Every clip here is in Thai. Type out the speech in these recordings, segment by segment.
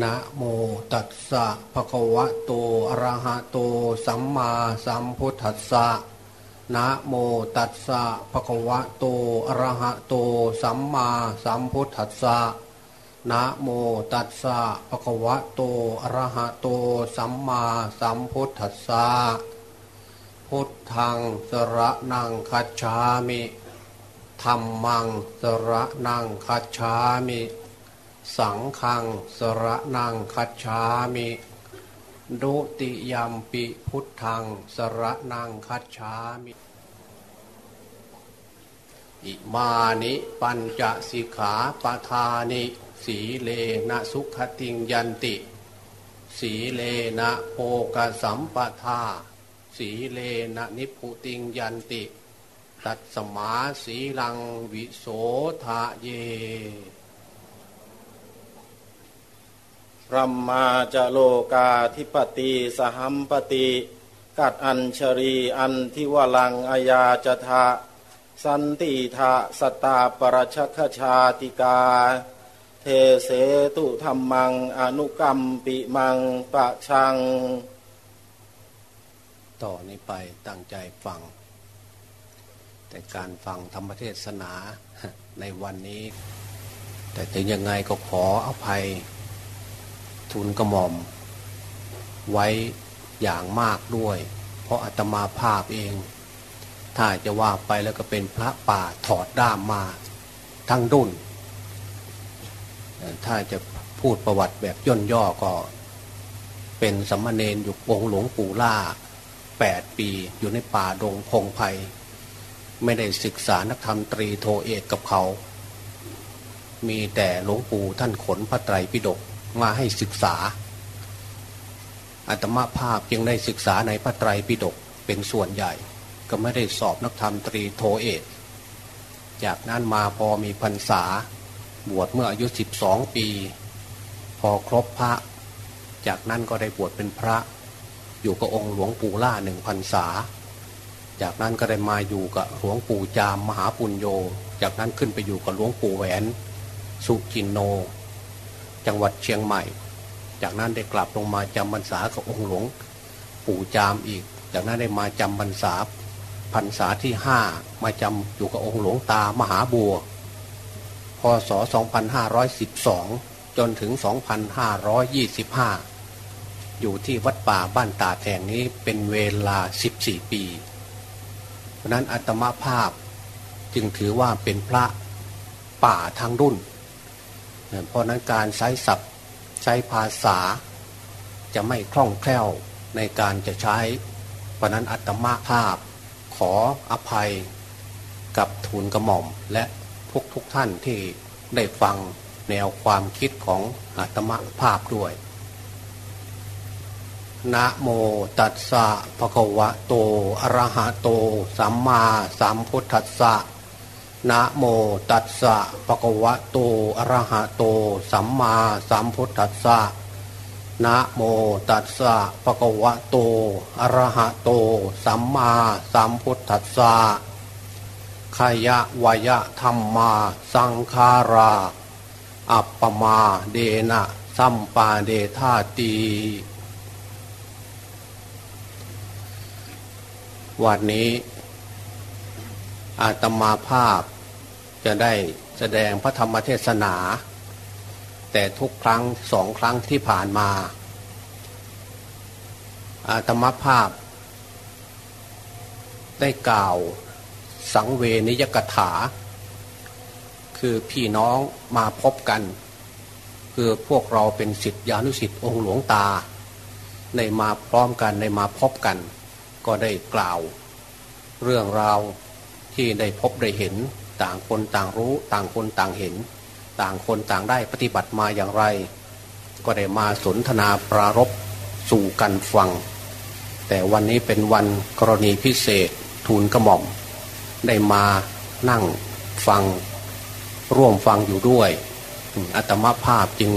นะโมตัสสะภะคะวะโตอะระหะโตสัมมาสัมพุทธัสสะนะโมตัสสะภะคะวะโตอะระหะโตสัมมาสัมพุทธัสสะนะโมตัสสะภะคะวะโตอะระหะโตสัมมาสัมพุทธัสสะพุทธังสระนังคัจฉามิธรรมังสระนังคัจฉามิ สังขังสระนังคัจฉามิดุติยมปิพุทธังสระนังคัจฉามิอิมานิปัญจสิกขาปทานิสีเลนะสุขติงยันติ สีเลนะโภกสัมปทา สีเลนะนิพุติงยันติ ตัดสมาสีลังวิโสทะเย รัมมาจะโลกาธิปติสหัมปติ กัดอัญชรีอันทิวลังอายาจทะสันติทะสตาปรชคชาติกา เทเสตุธรรมัง อนุกรรมปิมังปะชัง ต่อนนี้ไปตั้งใจฟัง แต่การฟังธรรมเทศนาในวันนี้ แต่ถึงยังไงก็ขออภัย ทูลกระหม่อม ไว้อย่างมากด้วย เพราะอาตมาภาพเอง ถ้าจะว่าไปแล้วก็เป็นพระป่าถอดด้ามมาทั้งดุนถ้าจะพูดประวัติแบบย่นย่อก็เป็นสัมมาเนนอยู่องหลวงปู่ล่าแปดปีอยู่ในป่าดงพงไพ่ไม่ได้ศึกษานักธรรมตรีโทเอกกับเขา มีแต่หลวงปู่ท่านขนพระไตรปิฎก มาให้ศึกษาอาตมาภาพยังได้ศึกษาในพระไตรปิฎกเป็นส่วนใหญ่ ก็ไม่ได้สอบนักธรรมตรีโทเอกจากนั้นมาพอมีพรรษา บวชเมื่ออายุสิบสองปี พอครบพระ จากนั้นก็ได้บวชเป็นพระ อยู่กับองค์หลวงปู่ล่าหนึ่งพรรษา จากนั้นก็ได้มาอยู่กับหลวงปู่จามมหาปุญโญจากนั้นขึ้นไปอยู่กับหลวงปู่แหวน สุจินโน จังหวัดเชียงใหม่ จากนั้นได้กลับลงมาจำพรรษากับองค์หลวงปู่จามอีก จากนั้นได้มาจำพรรษาพรรษาที่ห้ามาจำอยู่กับองค์หลวงตามหาบัว พศ 2512 จนถึง 2525 อยู่ที่วัดป่าบ้านตาแห่งนี้เป็นเวลา 14 ปี เพราะนั้นอัตมาภาพจึงถือว่าเป็นพระป่าทางรุ่น เพราะนั้นการใช้ศัพท์ใช้ภาษา จะไม่คล่องแคล่วในการจะใช้ เพราะนั้นอัตมาภาพ ขออภัยกับทูลกระหม่อมและทุกทุกท่านที่ได้ฟังแนวความคิดของอัตมาภาพด้วยนะโมตัสสะภะคะวะโต อะระหะโต สัมมาสัมพุทธัสสะ นะโมตัสสะปะกวะโตอะระหะโต สัมมาสัมพุทธัสสะนะโมตัสสะปะกวะโตอะระหะโต สัมมาสัมพุทธัสสะขยะวยะธรรมาสังคารา อัปปมาเดนะสัมปาเดธาตีวันนี้อาตมาภาพ จะได้แสดงพระธรรมเทศนา แต่ทุกครั้งสองครั้งที่ผ่านมาอาตมภาพ ได้กล่าวสังเวนิยกถา คือพี่น้องมาพบกัน คือพวกเราเป็นสิทธิานุสิทธิองค์หลวงตา ในมาพร้อมกันในมาพบกัน ก็ได้กล่าว เรื่องราวที่ได้พบได้เห็น ต่างคนต่างรู้ ต่างคนต่างเห็น ต่างคนต่างได้ปฏิบัติมาอย่างไร ก็ได้มาสนทนาปรารบสู่กันฟัง แต่วันนี้เป็นวันกรณีพิเศษทูลกระหม่อม ได้มานั่งฟังร่วมฟังอยู่ด้วยอัตมาภาพจึง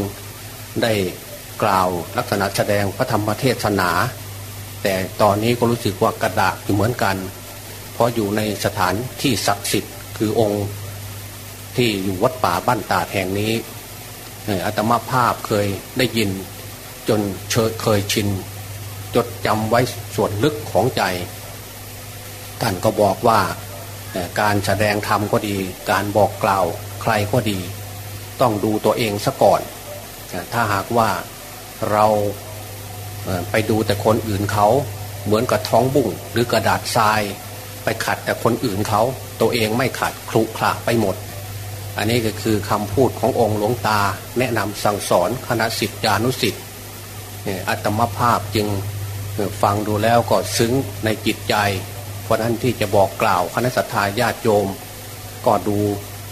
ได้กล่าวลักษณะแสดงพระธรรมเทศนา แต่ตอนนี้ก็รู้สึกว่ากระดาษอยู่เหมือนกัน เพราะอยู่ในสถานที่ศักดิ์สิทธิ์ คือองค์ที่อยู่วัดป่าบ้านตาดแห่งนี้อัตมาภาพเคยได้ยินจนเคยชิน จดจำไว้ส่วนลึกของใจ ท่านก็บอกว่าการแสดงธรรมก็ดี การบอกกล่าวใครก็ดี ต้องดูตัวเองซะก่อน ถ้าหากว่าเราไปดูแต่คนอื่นเขาเหมือนกับท้องบุ้งหรือกระดาษทราย ไปขัดแต่คนอื่นเขาตัวเองไม่ขัดคลุขระไปหมด อันนี้ก็คือคำพูดขององค์หลวงตา แนะนำสั่งสอนคณะสิทธิานุสิทธิ์อัตมภาพจึงฟังดูแล้วก็ซึ้งในจิตใจ เพราะนั้นที่จะบอกกล่าวคณะสัตยาญาติโยม ก็ดู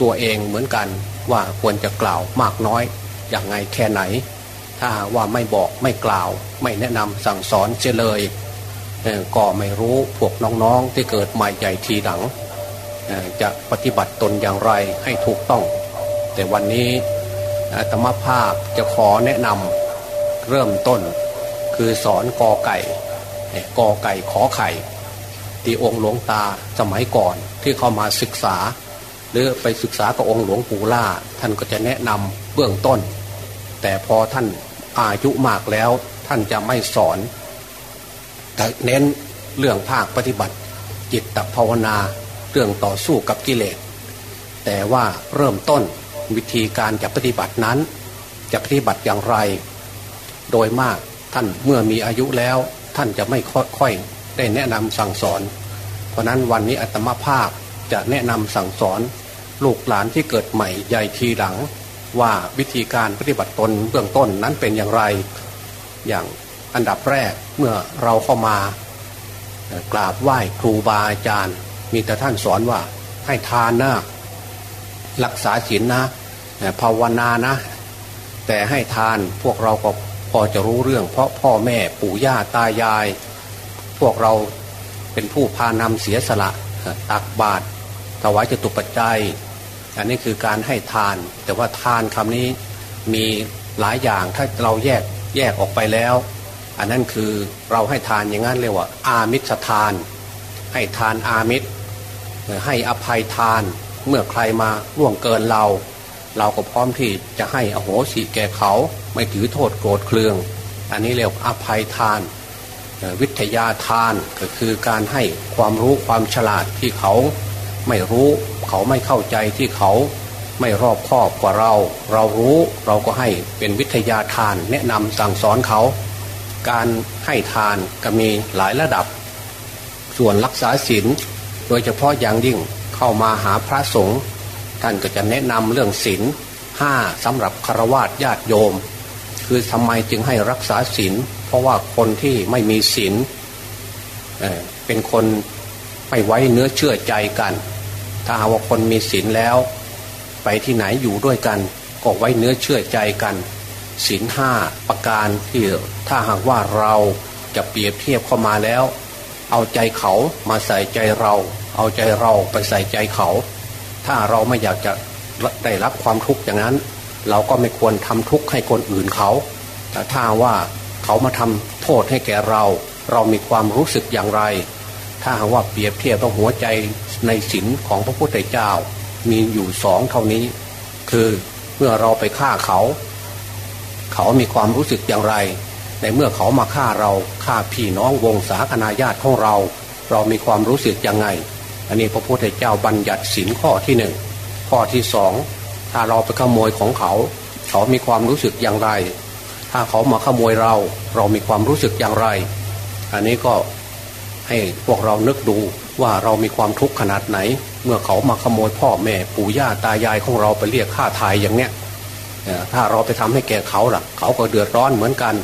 ตัวเองเหมือนกันว่าควรจะกล่าวมากน้อยอย่างไงแค่ไหน ถ้าว่าไม่บอกไม่กล่าว ไม่แนะนำสั่งสอนเฉลย ก็ไม่รู้พวกน้องๆที่เกิดใหม่ใหญ่ทีหลังจะปฏิบัติตนอย่างไรให้ถูกต้อง แต่วันนี้ธรรมภาพจะขอแนะนำเริ่มต้น คือสอนกอไก่กอไก่ขอไข่ที่องค์หลวงตาสมัยก่อนที่เขามาศึกษา หรือไปศึกษากับองค์หลวงปู่ล่า ท่านก็จะแนะนำเบื้องต้น แต่พอท่านอายุมากแล้วท่านจะไม่สอน แต่เน้นเรื่องภาคปฏิบัติ จิตตภาวนาเรื่องต่อสู้กับกิเลส แต่ว่าเริ่มต้นวิธีการจะปฏิบัตินั้น จะปฏิบัติอย่างไร โดยมากท่านเมื่อมีอายุแล้ว ท่านจะไม่ค่อยได้แนะนำสั่งสอน เพราะนั้นวันนี้อัตมาภาพจะแนะนำสั่งสอน ลูกหลานที่เกิดใหม่ใหญ่ทีหลัง ว่าวิธีการปฏิบัติตนเบื้องต้นนั้นเป็นอย่างไร อย่าง อันดับแรกเมื่อเราเข้ามากราบไหว้ครูบาอาจารย์ มีแต่ท่านสอนว่าให้ทานนะรักษาศีลนะภาวนานะ แต่ให้ทานพวกเราก็พอจะรู้เรื่อง เพราะพ่อแม่ปู่ย่าตายาย พวกเราเป็นผู้พานำเสียสละตักบาตรถวายจตุปัจจัย อันนี้คือการให้ทาน แต่ว่าทานคำนี้มีหลายอย่างถ้าเราแยกแยกออกไปแล้ว อันนั้นคือเราให้ทานอย่างนั้นเรียว่า อามิสทาน ให้ทานอามิตรให้อภัยทานเมื่อใครมาล่วงเกินเรา เราก็พร้อมที่จะให้อโหสิแก่เขาไม่ถือโทษโกรธเคือง อันนี้เรียกอภัยทาน วิทยาทานก็คือการให้ความรู้ความฉลาดที่เขาไม่รู้เขาไม่เข้าใจที่เขาไม่รอบคอบกว่าเรา เรารู้เราก็ให้เป็นวิทยาทาน แนะนำสั่งสอนเขา การให้ทานก็มีหลายระดับ ส่วนรักษาศีลโดยเฉพาะอย่างยิ่งเข้ามาหาพระสงฆ์ท่านก็จะแนะนำเรื่องศีลห้าสำหรับคารวะญาติโยม คือทำไมจึงให้รักษาศีลเพราะว่าคนที่ไม่มีศีลเเป็นคนไม่ไว้เนื้อเชื่อใจกัน ถ้าหาว่าคนมีศีลแล้ว ไปที่ไหนอยู่ด้วยกัน ก็ไว้เนื้อเชื่อใจกัน ศีลห้าประการที่ถ้าหากว่าเราจะเปรียบเทียบเข้ามาแล้ว เอาใจเขามาใส่ใจเรา เอาใจเราไปใส่ใจเขา ถ้าเราไม่อยากจะได้รับความทุกข์อย่างนั้น เราก็ไม่ควรทำทุกข์ให้คนอื่นเขา แต่ถ้าว่าเขามาทำโทษให้แก่เรา เรามีความรู้สึกอย่างไร ถ้าหากว่าเปรียบเทียบกับหัวใจในศีลของพระพุทธเจ้า มีอยู่สองเท่านี้ คือเมื่อเราไปฆ่าเขา เขามีความรู้สึกอย่างไร ในเมื่อเขามาฆ่าเราฆ่าพี่น้องวงศาคณาญาติของเรา เรามีความรู้สึกยังไง อันนี้พระพุทธเจ้าบัญญัติสินข้อที่หนึ่งข้อที่สองถ้าเราไปขโมยของเขา เขามีความรู้สึกอย่างไร ถ้าเขามาขโมยเรา เรามีความรู้สึกอย่างไร อันนี้ก็ให้พวกเรานึกดูว่าเรามีความทุกข์ขนาดไหน เมื่อเขามาขโมยพ่อแม่ปู่ย่าตายายของเราไปเรียกค่าทายอย่างเนี้ย ถ้าเราไปทำให้แก่เขาล่ะ เขาก็เดือดร้อนเหมือนกัน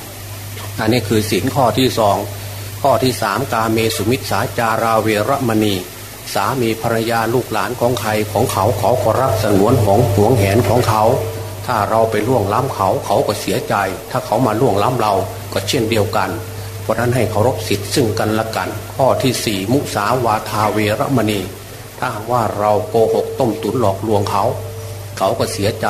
อันนี้คือสินข้อที่สองข้อที่สามกาเมสุมิตสาจาราเวรมณี สามีภรรยาลูกหลานของใครของเขาเขาขอรักสงวนของหวงแหนของเขา ถ้าเราไปล่วงล้ำเขาเขาก็เสียใจ ถ้าเขามาล่วงล้ำเราก็เช่นเดียวกัน เพราะนั้นให้เคารพสิทธิ์ซึ่งกันและกัน ข้อที่สี่มุสาวาทาเวรมณี ถ้าว่าเราโกหกต้มตุ๋นหลอกลวงเขา เขาก็เสียใจ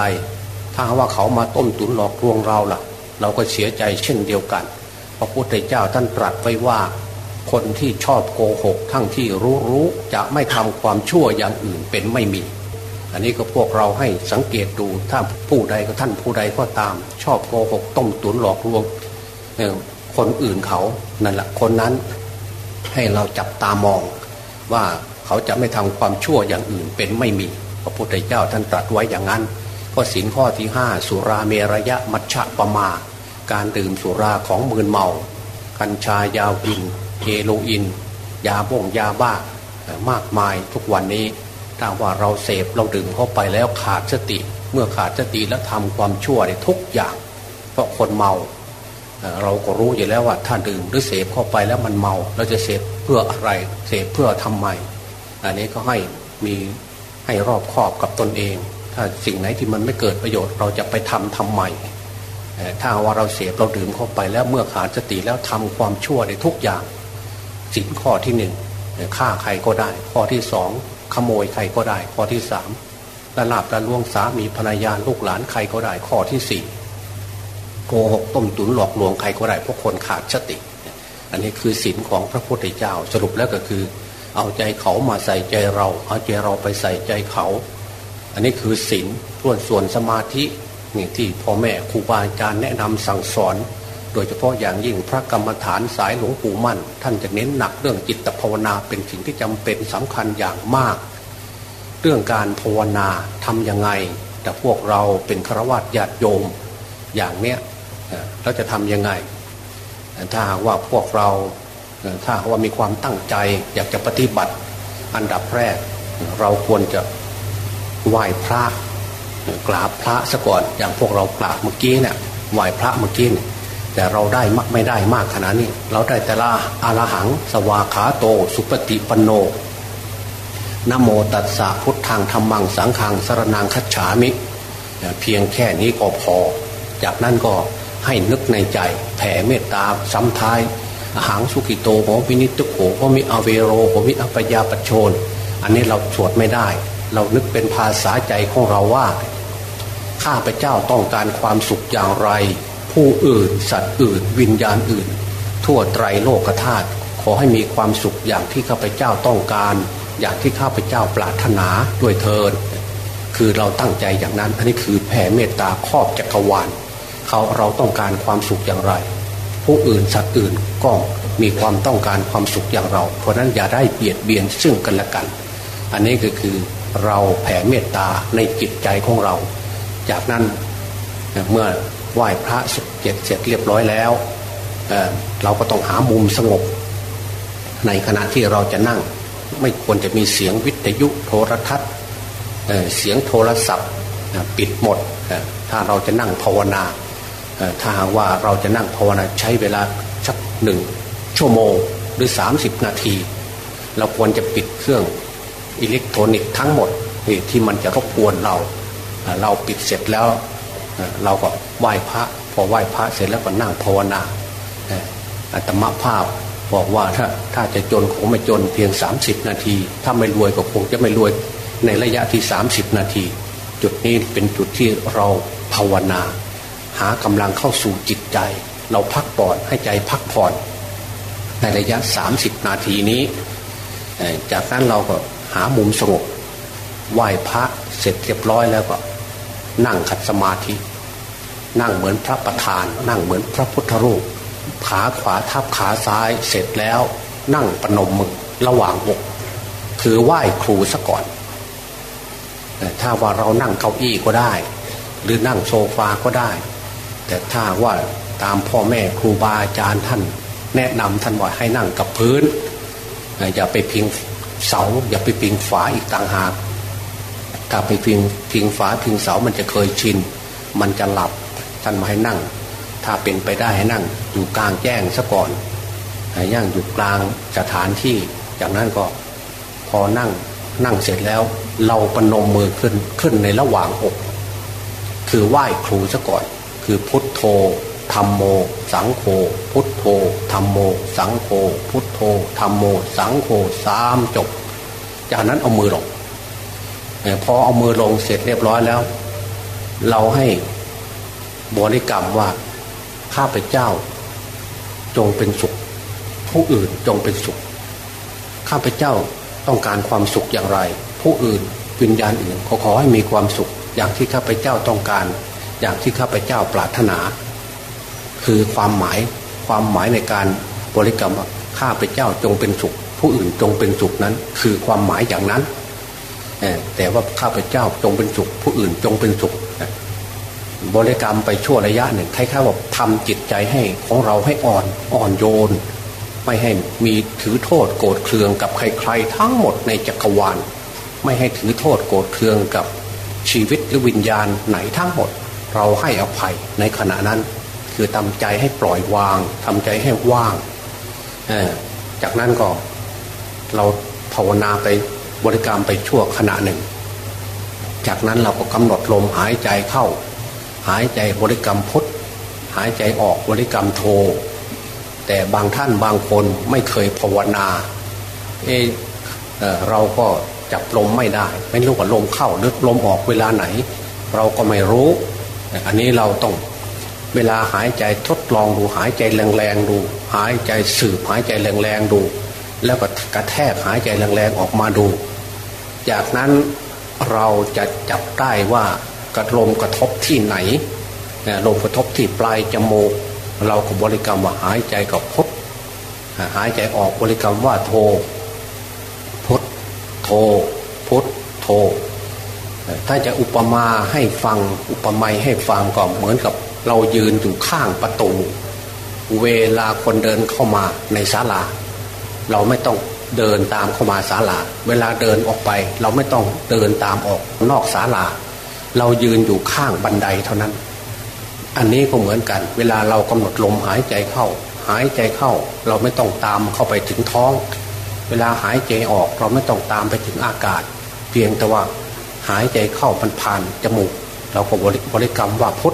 ถ้าว่าเขามาต้มตุนหลอกลวงเราล่ะ เราก็เสียใจเช่นเดียวกัน พระพุทธเจ้าท่านตรัสไว้ว่า คนที่ชอบโกหก ทั้งที่รู้รู้จะไม่ทำความชั่วอย่างอื่นเป็นไม่มี อันนี้ก็พวกเราให้สังเกตดูถ้าผู้ใดก็ท่านผู้ใดก็ตาม ชอบโกหก ต้มตุนหลอกลวงคนอื่นเขานั่นแหละคนนั้นให้เราจับตามองว่าเขาจะไม่ทำความชั่วอย่างอื่นเป็นไม่มี พระพุทธเจ้าท่านตรัสไว้อย่างนั้น ข้อสินข้อที่ห้าสุราเมรยะมัชฌะปมา การดื่มสุราของมืนเมา กัญชายาวินเฮโรอีนยาบ่งยาบ้ามากมายทุกวันนี้ ถ้าว่าเราเสพเราดื่มเข้าไปแล้วขาดสติ เมื่อขาดสติแล้วทำความชั่วในทุกอย่าง เพราะคนเมาเราก็รู้อยู่แล้วว่าถ้าดื่มหรือเสพเข้าไปแล้วมันเมา เราจะเสพเพื่ออะไรเสพเพื่อทำไม อันนี้ก็ให้มีให้รอบครอบกับตนเอง ถ้าสิ่งไหนที่มันไม่เกิดประโยชน์ เราจะไปทำทำไมถ้าว่าเราเสพเราดื่มเข้าไปแล้วเมื่อขาดสติแล้วทำความชั่วในทุกอย่างสินข้อที่หนึ่งฆ่าใครก็ได้ ข้อที่สองขโมยใครก็ได้ ข้อที่สามละลาบละล่วงสามีภรรยาลูกหลานใครก็ได้ ข้อที่สี่โกหกต้มตุนหลอกลวงใครก็ได้เพราะคนขาดสติ อันนี้คือศีลของพระพุทธเจ้าสรุปแล้วก็คือ เอาใจเขามาใส่ใจเรา เอาใจเราไปใส่ใจเขา อันนี้คือศีลส่วนส่วนสมาธินี่ที่พ่อแม่ครูบาอาจารย์แนะนำสั่งสอน โดยเฉพาะอย่างยิ่งพระกรรมฐานสายหลวงปู่มั่น ท่านจะเน้นหนักเรื่องจิตภาวนาเป็นสิ่งที่จำเป็นสำคัญอย่างมาก เรื่องการภาวนาทํำยังไง แต่พวกเราเป็นฆราวาสญาติโยมอย่างเนี้ยเราจะทำยังไง ถ้าว่าพวกเราถ้าว่ามีความตั้งใจอยากจะปฏิบัติอันดับแรก เราควรจะ ไหว้พระกราบพระซะก่อนอย่างพวกเรากราบเมื่อกี้เนี่ยไหว้พระเมื่อกี้แต่เราได้ไม่ได้มากขนาดนี้ เราได้แต่ละอาลหัง สวาขาโต สุปฏิปโนนโมตัสสะพุทธังธรรมังสังขังสรนังคัจฉามิเพียงแค่นี้ก็พอ จากนั้นก็ให้นึกในใจแผ่เมตตาซ้ำท้ายหางสุกิโตโหวินิตุโขโหมิอเวโรโหมิอัปยาปโชน อันนี้เราสวดไม่ได้ เรานึกเป็นภาษาใจของเราว่า ข้าพเจ้าต้องการความสุขอย่างไร ผู้อื่น สัตว์อื่น วิญญาณอื่น ทั่วไตรโลกธาตุขอให้มีความสุขอย่างที่ข้าพเจ้าต้องการ อย่างที่ข้าพเจ้าปรารถนาด้วยเทินคือเราตั้งใจอย่างนั้นอันนี้คือแผ่เมตตาครอบจักรวาลเขาเราต้องการความสุขอย่างไร ผู้อื่นสัตว์อื่นก็มีความต้องการความสุขอย่างเรา เพราะนั้นอย่าได้เบียดเบียนซึ่งกันและกัน อันนี้ก็คือ เราแผ่เมตตาในจิตใจของเรา จากนั้นเมื่อไหว้พระสุเจ็ดเสร็จเรียบร้อยแล้วเเราก็ต้องหามุมสงบ ในขณะที่เราจะนั่ง ไม่ควรจะมีเสียงวิทยุโทรทัศน์เเสียงโทรศัพท์ปิดหมด ถ้าเราจะนั่งภาวนาถ้าหากว่าเราจะนั่งภาวนาใช้เวลาสักหนึ่งชั่วโมงหรือ 30 นาที เราควรจะปิดเครื่อง อิเล็กทรอนิกส์ทั้งหมดที่มันจะรบกวนเรา เราปิดเสร็จแล้ว เราก็ไหว้พระ พอไหว้พระเสร็จแล้วก็นั่งภาวนาอัตมภาพบอกว่าถ้าถ้าจะจนคงไม่จนเพียง 30 นาที ถ้าไม่รวยก็คงจะไม่รวยในระยะที่ 30 นาที จุดนี้เป็นจุดที่เราภาวนา หากำลังเข้าสู่จิตใจ เราพักผ่อนให้ใจพักผ่อน ในระยะ 30 นาทีนี้ จากนั้นเราก็ หามุมสงบไหว้พระเสร็จเรียบร้อยแล้วก็ นั่งขัดสมาธิ นั่งเหมือนพระประธาน นั่งเหมือนพระพุทธรูป ขาขวาทับขาซ้ายเสร็จแล้ว นั่งปนมมือระหว่างอกคือไหว้ครูซะก่อนถ้าว่าเรานั่งเก้าอี้ก็ได้ หรือนั่งโซฟาก็ได้ แต่ถ้าว่าตามพ่อแม่ครูบาอาจารย์ท่าน แนะนำท่านว่าให้นั่งกับพื้นอย่าไปพิง เสาอย่าไปพิงฝาอีกต่างหาก ถ้าไปพิงพิงฝาพิงเสามันจะเคยชิน มันจะหลับท่านมาให้นั่ง ถ้าเป็นไปได้ให้นั่ง อยู่กลางแจ้งซะก่อนให้ย่างอยู่กลางสถานที่ จากนั้นก็พอนั่งนั่งเสร็จแล้ว เราปนมมือขึ้นขึ้นในระหว่างอก คือไหว้ครูซะก่อน คือพุทโธ ธรรมโม สังโฆพุทโธธรรมโม สังโฆพุทโธธรรมโม สังโฆสามจบ จากนั้นเอามือลงพอเอามือลงเสร็จเรียบร้อยแล้ว เราให้บริกรรมว่าข้าพเจ้า จงเป็นสุข ผู้อื่นจงเป็นสุข ข้าพเจ้าต้องการความสุขอย่างไร ผู้อื่นวิญญาณอื่นขอขอให้มีความสุข อย่างที่ข้าพเจ้าต้องการ อย่างที่ข้าพเจ้าปรารถนา คือความหมายความหมายในการบริกรรมข้าพเจ้าจงเป็นสุข ผู้อื่นจงเป็นสุขนั้น คือความหมายอย่างนั้นแต่ว่าข้าพเจ้าจงเป็นสุข ผู้อื่นจงเป็นสุขบริกรรมไปชั่วระยะหนึ่งคล้ายๆว่าทำจิตใจให้ของเราให้อ่อนอ่อนโยน ไม่ให้มีถือโทษโกรธเคืองกับใครๆ ทั้งหมดในจักรวาล ไม่ให้ถือโทษโกรธเคืองกับชีวิตหรือวิญญาณไหนทั้งหมด เราให้อภัยในขณะนั้น คือทำใจให้ปล่อยวางทำใจให้ว่างจากนั้นก็เราภาวนาไปบริกรรมไปชั่วขณะหนึ่ง จากนั้นเราก็กำหนดลมหายใจเข้า หายใจบริกรรมพุทหายใจออกบริกรรมโท แต่บางท่านบางคนไม่เคยภาวนาเอเอเราก็จับลมไม่ได้ ไม่รู้ว่าลมเข้าหรือลมออกเวลาไหน เราก็ไม่รู้ อันนี้เราต้อง เวลาหายใจทดลองดูหายใจแรงๆดู หายใจสืบหายใจแรงๆดู แล้วก็กระแทกหายใจแรงๆออกมาดู จากนั้นเราจะจับได้ว่ากระลมกระทบที่ไหนลมกระทบที่ปลายจมูกเราก็บริกรรมว่าหายใจกับพุทหายใจออกบริกรรมว่าโท พุทโท พุทโท ถ้าจะอุปมาให้ฟังอุปไมยให้ฟังก็เหมือนกับ เรายืนอยู่ข้างประตู เวลาคนเดินเข้ามาในศาลา เราไม่ต้องเดินตามเข้ามาศาลา เวลาเดินออกไป เราไม่ต้องเดินตามออกนอกศาลา เรายืนอยู่ข้างบันไดเท่านั้น อันนี้ก็เหมือนกัน เวลาเรากำหนดลมหายใจเข้า หายใจเข้า เราไม่ต้องตามเข้าไปถึงท้อง เวลาหายใจออกเราไม่ต้องตามไปถึงอากาศ เพียงแต่ว่าหายใจเข้ามันผ่านจมูก เราก็บริกรรมว่าพุท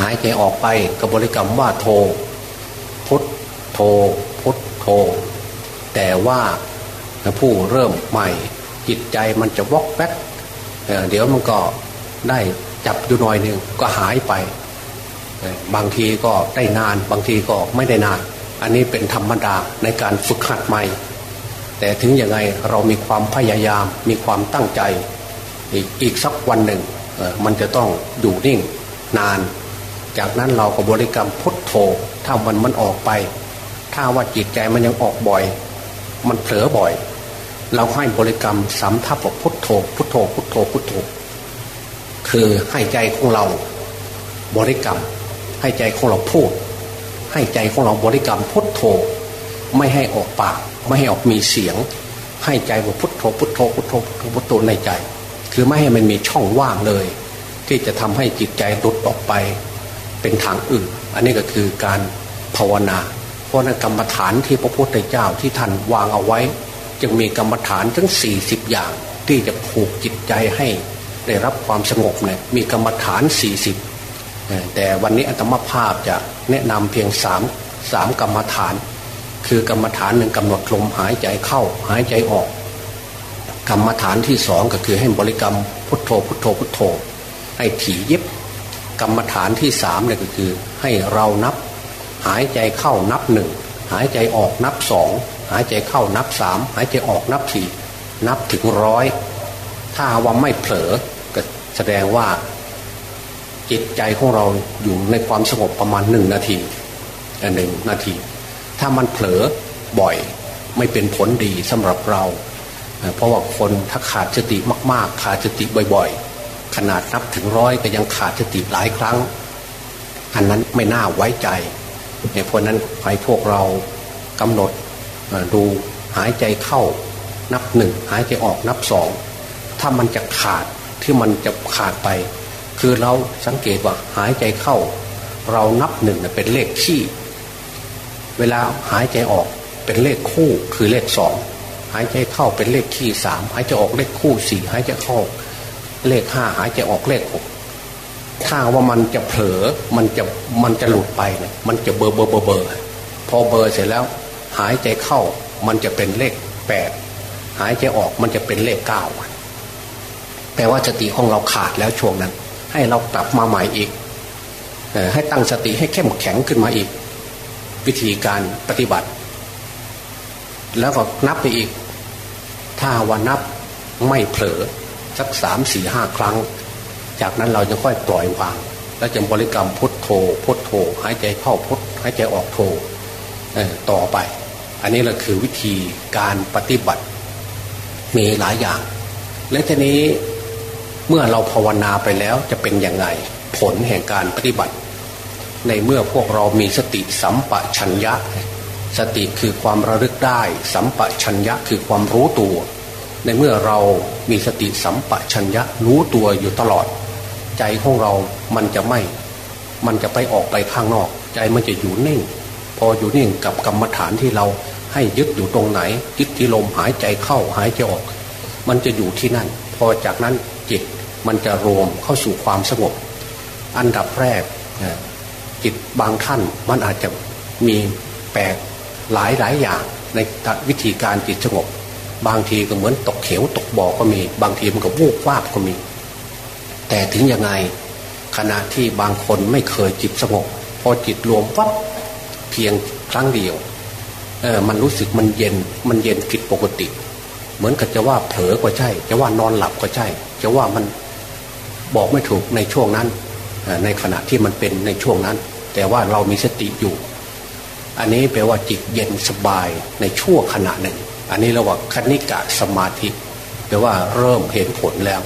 หายใจออกไปก็บริกรรมว่าโทพุทโทพุทโท แต่ว่าผู้เริ่มใหม่จิตใจมันจะวอกแวกเดี๋ยวมันก็ได้จับอยู่หน่อยหนึ่งก็หายไป บางทีก็ได้นานบางทีก็ไม่ได้นาน อันนี้เป็นธรรมดาในการฝึกหัดใหม่ แต่ถึงยังไงเรามีความพยายามมีความตั้งใจ อีกอีกสักวันหนึ่งมันจะต้องอยู่นิ่งนาน จากนั้นเราก็บริกรรมพุทโธถ้ามันมันออกไป ถ้าว่าจิตใจมันยังออกบ่อย มันเผลอบ่อย เราให้บริกรรมสำทับบอกพุทโธพุทโธพุทโธพุทโธคือให้ใจของเราบริกรรม ให้ใจของเราพูด ให้ใจของเราบริกรรมพุทโธ ไม่ให้ออกปาก ไม่ให้ออกมีเสียง ให้ใจว่าพุทโธพุทโธพุทโธพุทโธพุทโธในใจ คือไม่ให้มันมีช่องว่างเลย ที่จะทำให้จิตใจหลุดออกไป เป็นทางอื่น อันนี้ก็คือการภาวนา เพราะนั้นกรรมฐานที่พระพุทธเจ้าที่ท่านวางเอาไว้ จึงมีกรรมฐานทั้งสี่สิบอย่างที่จะผูกจิตใจให้ได้รับความสงบเนี่ยมีกรรมฐานสี่สิบแต่วันนี้อัตมภาพจะแนะนำเพียงสามสามกรรมฐาน คือกรรมฐานหนึ่งกำหนดลมหายใจเข้าหายใจออก กรรมฐานที่สองก็คือให้บริกรรมพุทโธพุทโธพุทโธ ให้ถี่ยิบ กรรมฐานที่สามเนี่ยก็คือ ให้เรานับ หายใจเข้านับหนึ่งหายใจออกนับสองหายใจเข้านับสามหายใจออกนับสี่นับถึงร้อยถ้าว่าไม่เผลอก็แสดงว่า จิตใจของเราอยู่ในความสงบประมาณหนึ่งนาทีหนึ่งนาที ถ้ามันเผลอบ่อยไม่เป็นผลดีสำหรับเรา เพราะว่าคนถ้าขาดสติมาก ๆ ขาดสติบ่อย ๆ ขนาดนับถึงร้อยก็ยังขาดสติหลายครั้ง อันนั้นไม่น่าไว้ใจเนี่ยเพราะนั้นให้พวกเรากำหนดดูหายใจเข้านับหนึ่งหายใจออกนับสองถ้ามันจะขาดที่มันจะขาดไป คือเราสังเกตว่าหายใจเข้า เรานับหนึ่งเป็นเลขขี้เวลาหายใจออกเป็นเลขคู่คือเลขสองหายใจเข้าเป็นเลขขี้สามหายใจออกเลขคู่สี่หายใจเข้า เลขห้าหายใจออกเลขหกถ้าว่ามันจะเผลอมันจะมันจะหลุดไปเนี่ยมันจะเบอร์เบอร์เบอร์เบอร์พอเบอร์เสร็จแล้ว หายใจเข้ามันจะเป็นเลขแปดหายใจออกมันจะเป็นเลขเก้าแต่ว่าสติของเราขาดแล้วช่วงนั้น ให้เรากลับมาใหม่อีกให้ตั้งสติให้เข้มแข็งขึ้นมาอีก วิธีการปฏิบัติ แล้วก็นับไปอีก ถ้าวันนับไม่เผลอ สักสามสี่ห้าครั้ง จากนั้นเราจะค่อยปล่อยวาง แล้วจะบริกรรมพุทโธพุทโธหายใจเข้าพุทหายใจออกโธต่อไป อันนี้แหละคือวิธีการปฏิบัติมีหลายอย่าง และทีนี้เมื่อเราภาวนาไปแล้วจะเป็นยังไงผลแห่งการปฏิบัติ ในเมื่อพวกเรามีสติสัมปชัญญะ สติคือความระลึกได้ สัมปชัญญะคือความรู้ตัว ในเมื่อเรามีสติสัมปชัญญะรู้ตัวอยู่ตลอด ใจของเรามันจะไม่ มันจะไปออกไปข้างนอก ใจมันจะอยู่นิ่ง พออยู่นิ่งกับกรรมฐานที่เราให้ยึดอยู่ตรงไหนยึดที่ลมหายใจเข้าหายใจออก มันจะอยู่ที่นั่น พอจากนั้นจิตมันจะรวมเข้าสู่ความสงบ อันดับแรกจิตบางท่านมันอาจจะมีแปลกหลายหลายอย่างในวิธีการจิตสงบ บางทีก็เหมือนต เขวตกบ่อก็มี บางทีมันก็วูบวาบก็มี แต่ถึงยังไงขณะที่บางคนไม่เคยจิตสงบพอจิตรวมวับเพียงครั้งเดียวเออมันรู้สึกมันเย็นมันเย็นผิดปกติ เหมือนกับจะว่าเผลอก็ใช่ จะว่านอนหลับก็ใช่ จะว่ามันบอกไม่ถูกในช่วงนั้น ในขณะที่มันเป็นในช่วงนั้น แต่ว่าเรามีสติอยู่ อันนี้แปลว่าจิตเย็นสบายในช่วงขณะหนึ่ง อันนี้เราว่าคณิกะสมาธิแปลว่าเริ่มเห็นผลแล้ว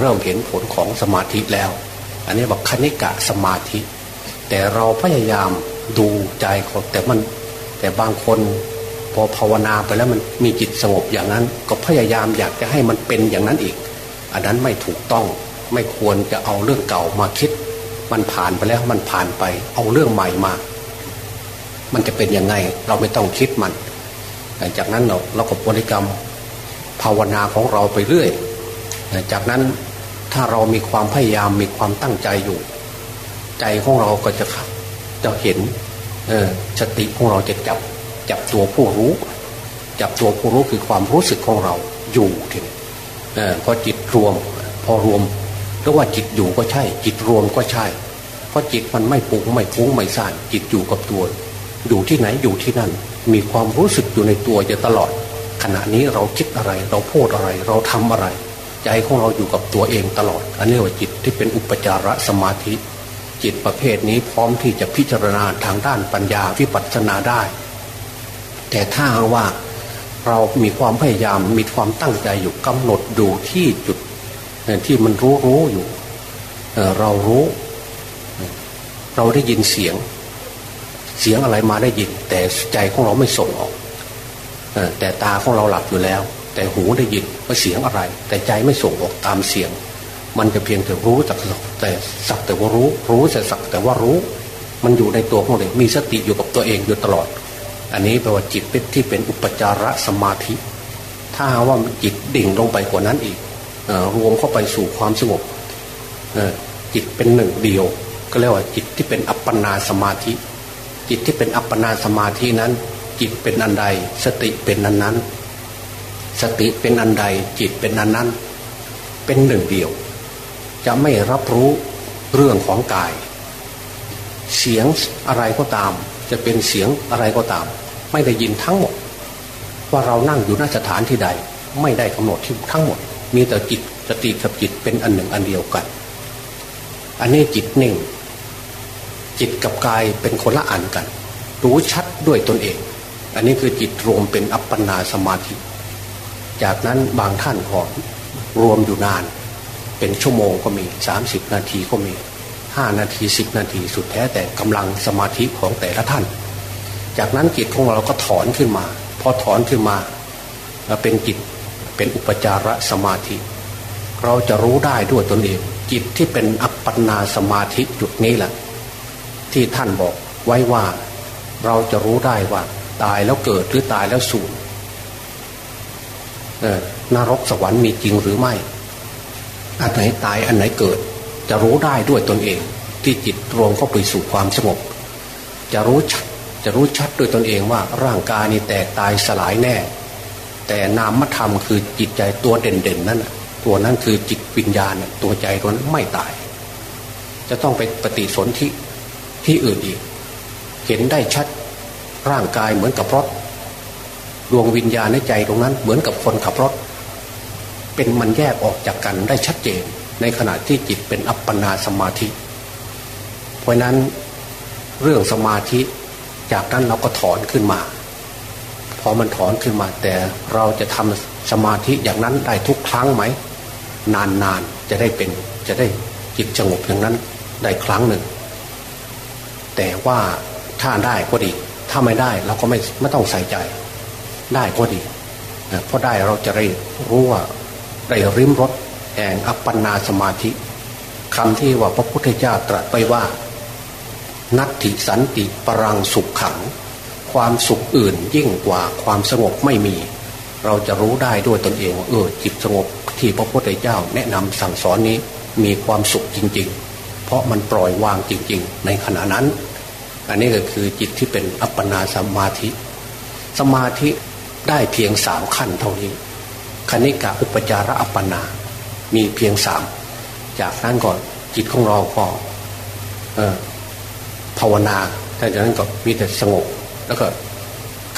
เริ่มเห็นผลของสมาธิแล้ว อันนี้บอกคณิกะสมาธิ แต่เราพยายามดูใจของแต่มันแต่บางคนพอภาวนาไปแล้วมันมีจิตสงบอย่างนั้น ก็พยายามอยากจะให้มันเป็นอย่างนั้นอีก อันนั้นไม่ถูกต้องไม่ควรจะเอาเรื่องเก่ามาคิด มันผ่านไปแล้วมันผ่านไป เอาเรื่องใหม่มา มันจะเป็นยังไง เราไม่ต้องคิดมัน จากนั้นเราเราก็บริกรรมภาวนาของเราไปเรื่อย จากนั้นถ้าเรามีความพยายามมีความตั้งใจอยู่ ใจของเราก็จะจะเห็นสติของเราจะจับจับตัวผู้รู้ จับตัวผู้รู้คือความรู้สึกของเราอยู่ทีนี้พอจิตรวมพอรวมแล้วว่าจิตอยู่ก็ใช่ จิตรวมก็ใช่ เพราะจิตมันไม่ปุงไม่ฟุ้งไม่ซ่านจิตอยู่กับตัว อยู่ที่ไหนอยู่ที่นั่น มีความรู้สึกอยู่ในตัวอยู่ตลอด ขณะนี้เราคิดอะไร เราพูดอะไร เราทำอะไร ใจของเราอยู่กับตัวเองตลอด อันนี้ว่าจิตที่เป็นอุปจารสมาธิ จิตประเภทนี้พร้อมที่จะพิจารณาทางด้านปัญญาวิปัสสนาได้ แต่ถ้าว่าเรามีความพยายามมีความตั้งใจอยู่กำหนดดูที่จุดที่มันรู้รู้อยู่เรารู้ เราได้ยินเสียง เสียงอะไรมาได้ยิน แต่ใจของเราไม่ส่งออกแต่ตาของเราหลับอยู่แล้ว แต่หูได้ยินว่าเสียงอะไร แต่ใจไม่ส่งออกตามเสียง มันจะเพียงแต่รู้แต่แต่สักแต่ว่ารู้รู้แต่สักแต่ว่ารู้ มันอยู่ในตัวของเรามีสติอยู่กับตัวเองอยู่ตลอด อันนี้แปลว่าจิตเป็นที่เป็นอุปจารสมาธิ ถ้าว่าจิตดิ่งลงไปกว่านั้นอีกรวมเข้าไปสู่ความสงบจิตเป็นหนึ่งเดียว ก็เรียกว่าจิตที่เป็นอัปปนาสมาธิ จิตที่เป็นอัปปนาสมาธินั้น จิตเป็นอันใด สติเป็นอันนั้น สติเป็นอันใด จิตเป็นอันนั้น เป็นหนึ่งเดียว จะไม่รับรู้เรื่องของกาย เสียงอะไรก็ตาม จะเป็นเสียงอะไรก็ตาม ไม่ได้ยินทั้งหมด ว่าเรานั่งอยู่ณสถานที่ใด ไม่ได้กำหนดที่ทั้งหมด มีแต่จิตสติกับจิตเป็นอันหนึ่งอันเดียวกัน อันนี้จิตนิ่ง จิตกับกายเป็นคนละอันกัน รู้ชัดด้วยตนเอง อันนี้คือจิตรวมเป็นอัปปนาสมาธิ จากนั้นบางท่านก็รวมอยู่นาน เป็นชั่วโมงก็มีสามสิบนาทีก็มีห้านาทีสิบนาทีสุดแท้แต่กำลังสมาธิของแต่ละท่าน จากนั้นจิตของเราก็ถอนขึ้นมา พอถอนขึ้นมาเป็นจิตเป็นอุปจารสมาธิ เราจะรู้ได้ด้วยตนเอง จิตที่เป็นอัปปนาสมาธิจุดนี้แหละ ที่ท่านบอกไว้ว่าเราจะรู้ได้ว่า ตายแล้วเกิดหรือตายแล้วสูญนรกสวรรค์มีจริงหรือไม่ อันไหนตายอันไหนเกิด จะรู้ได้ด้วยตนเอง ที่จิตรวมเข้าไปสู่ความสงบ จะรู้ชัดจะรู้ชัดด้วยตนเองว่าร่างกายนี้แตกตายสลายแน่ แต่นามธรรมคือจิตใจตัวเด่นๆนั้นตัวนั้นคือจิตวิญญาณตัวใจตัวนั้นไม่ตาย จะต้องไปปฏิสนธิ ที่อื่นอีก เห็นได้ชัดร่างกายเหมือนกับรถ ดวงวิญญาณในใจตรงนั้นเหมือนกับคนขับรถ เป็นมันแยกออกจากกันได้ชัดเจน ในขณะที่จิตเป็นอัปปนาสมาธิ เพราะนั้นเรื่องสมาธิจากนั้นเราก็ถอนขึ้นมา พอมันถอนขึ้นมาแต่เราจะทำสมาธิอย่างนั้นได้ทุกครั้งไหม นานๆจะได้เป็นจะได้จิตสงบอย่างนั้นได้ครั้งหนึ่ง แต่ว่าถ้าได้ก็ดี ถ้าไม่ได้เราก็ไม่ไม่ต้องใส่ใจ ได้ก็ดีเพราะได้เราจะได้รู้ว่าได้ริมรถแห่งอัปปนาสมาธิคำที่ว่าพระพุทธเจ้าตรัสไปว่า นัตถิสันติปรังสุขขัง ความสุขอื่นยิ่งกว่าความสงบไม่มี เราจะรู้ได้ด้วยตนเองว่าเออจิตสงบที่พระพุทธเจ้าแนะนำสั่งสอนนี้มีความสุขจริง ๆ เพราะมันปล่อยวางจริง ๆ ในขณะนั้น อันนี้ก็คือจิตที่เป็นอัปปนาสมาธิ สมาธิได้เพียงสามขั้นเท่านี้คณิกะอุปจาระอัปปนา มีเพียงสามจากนั้นก่อนจิตของเราก็ภาวนาแต่จากนั้นก็มีแต่สงบแล้วก็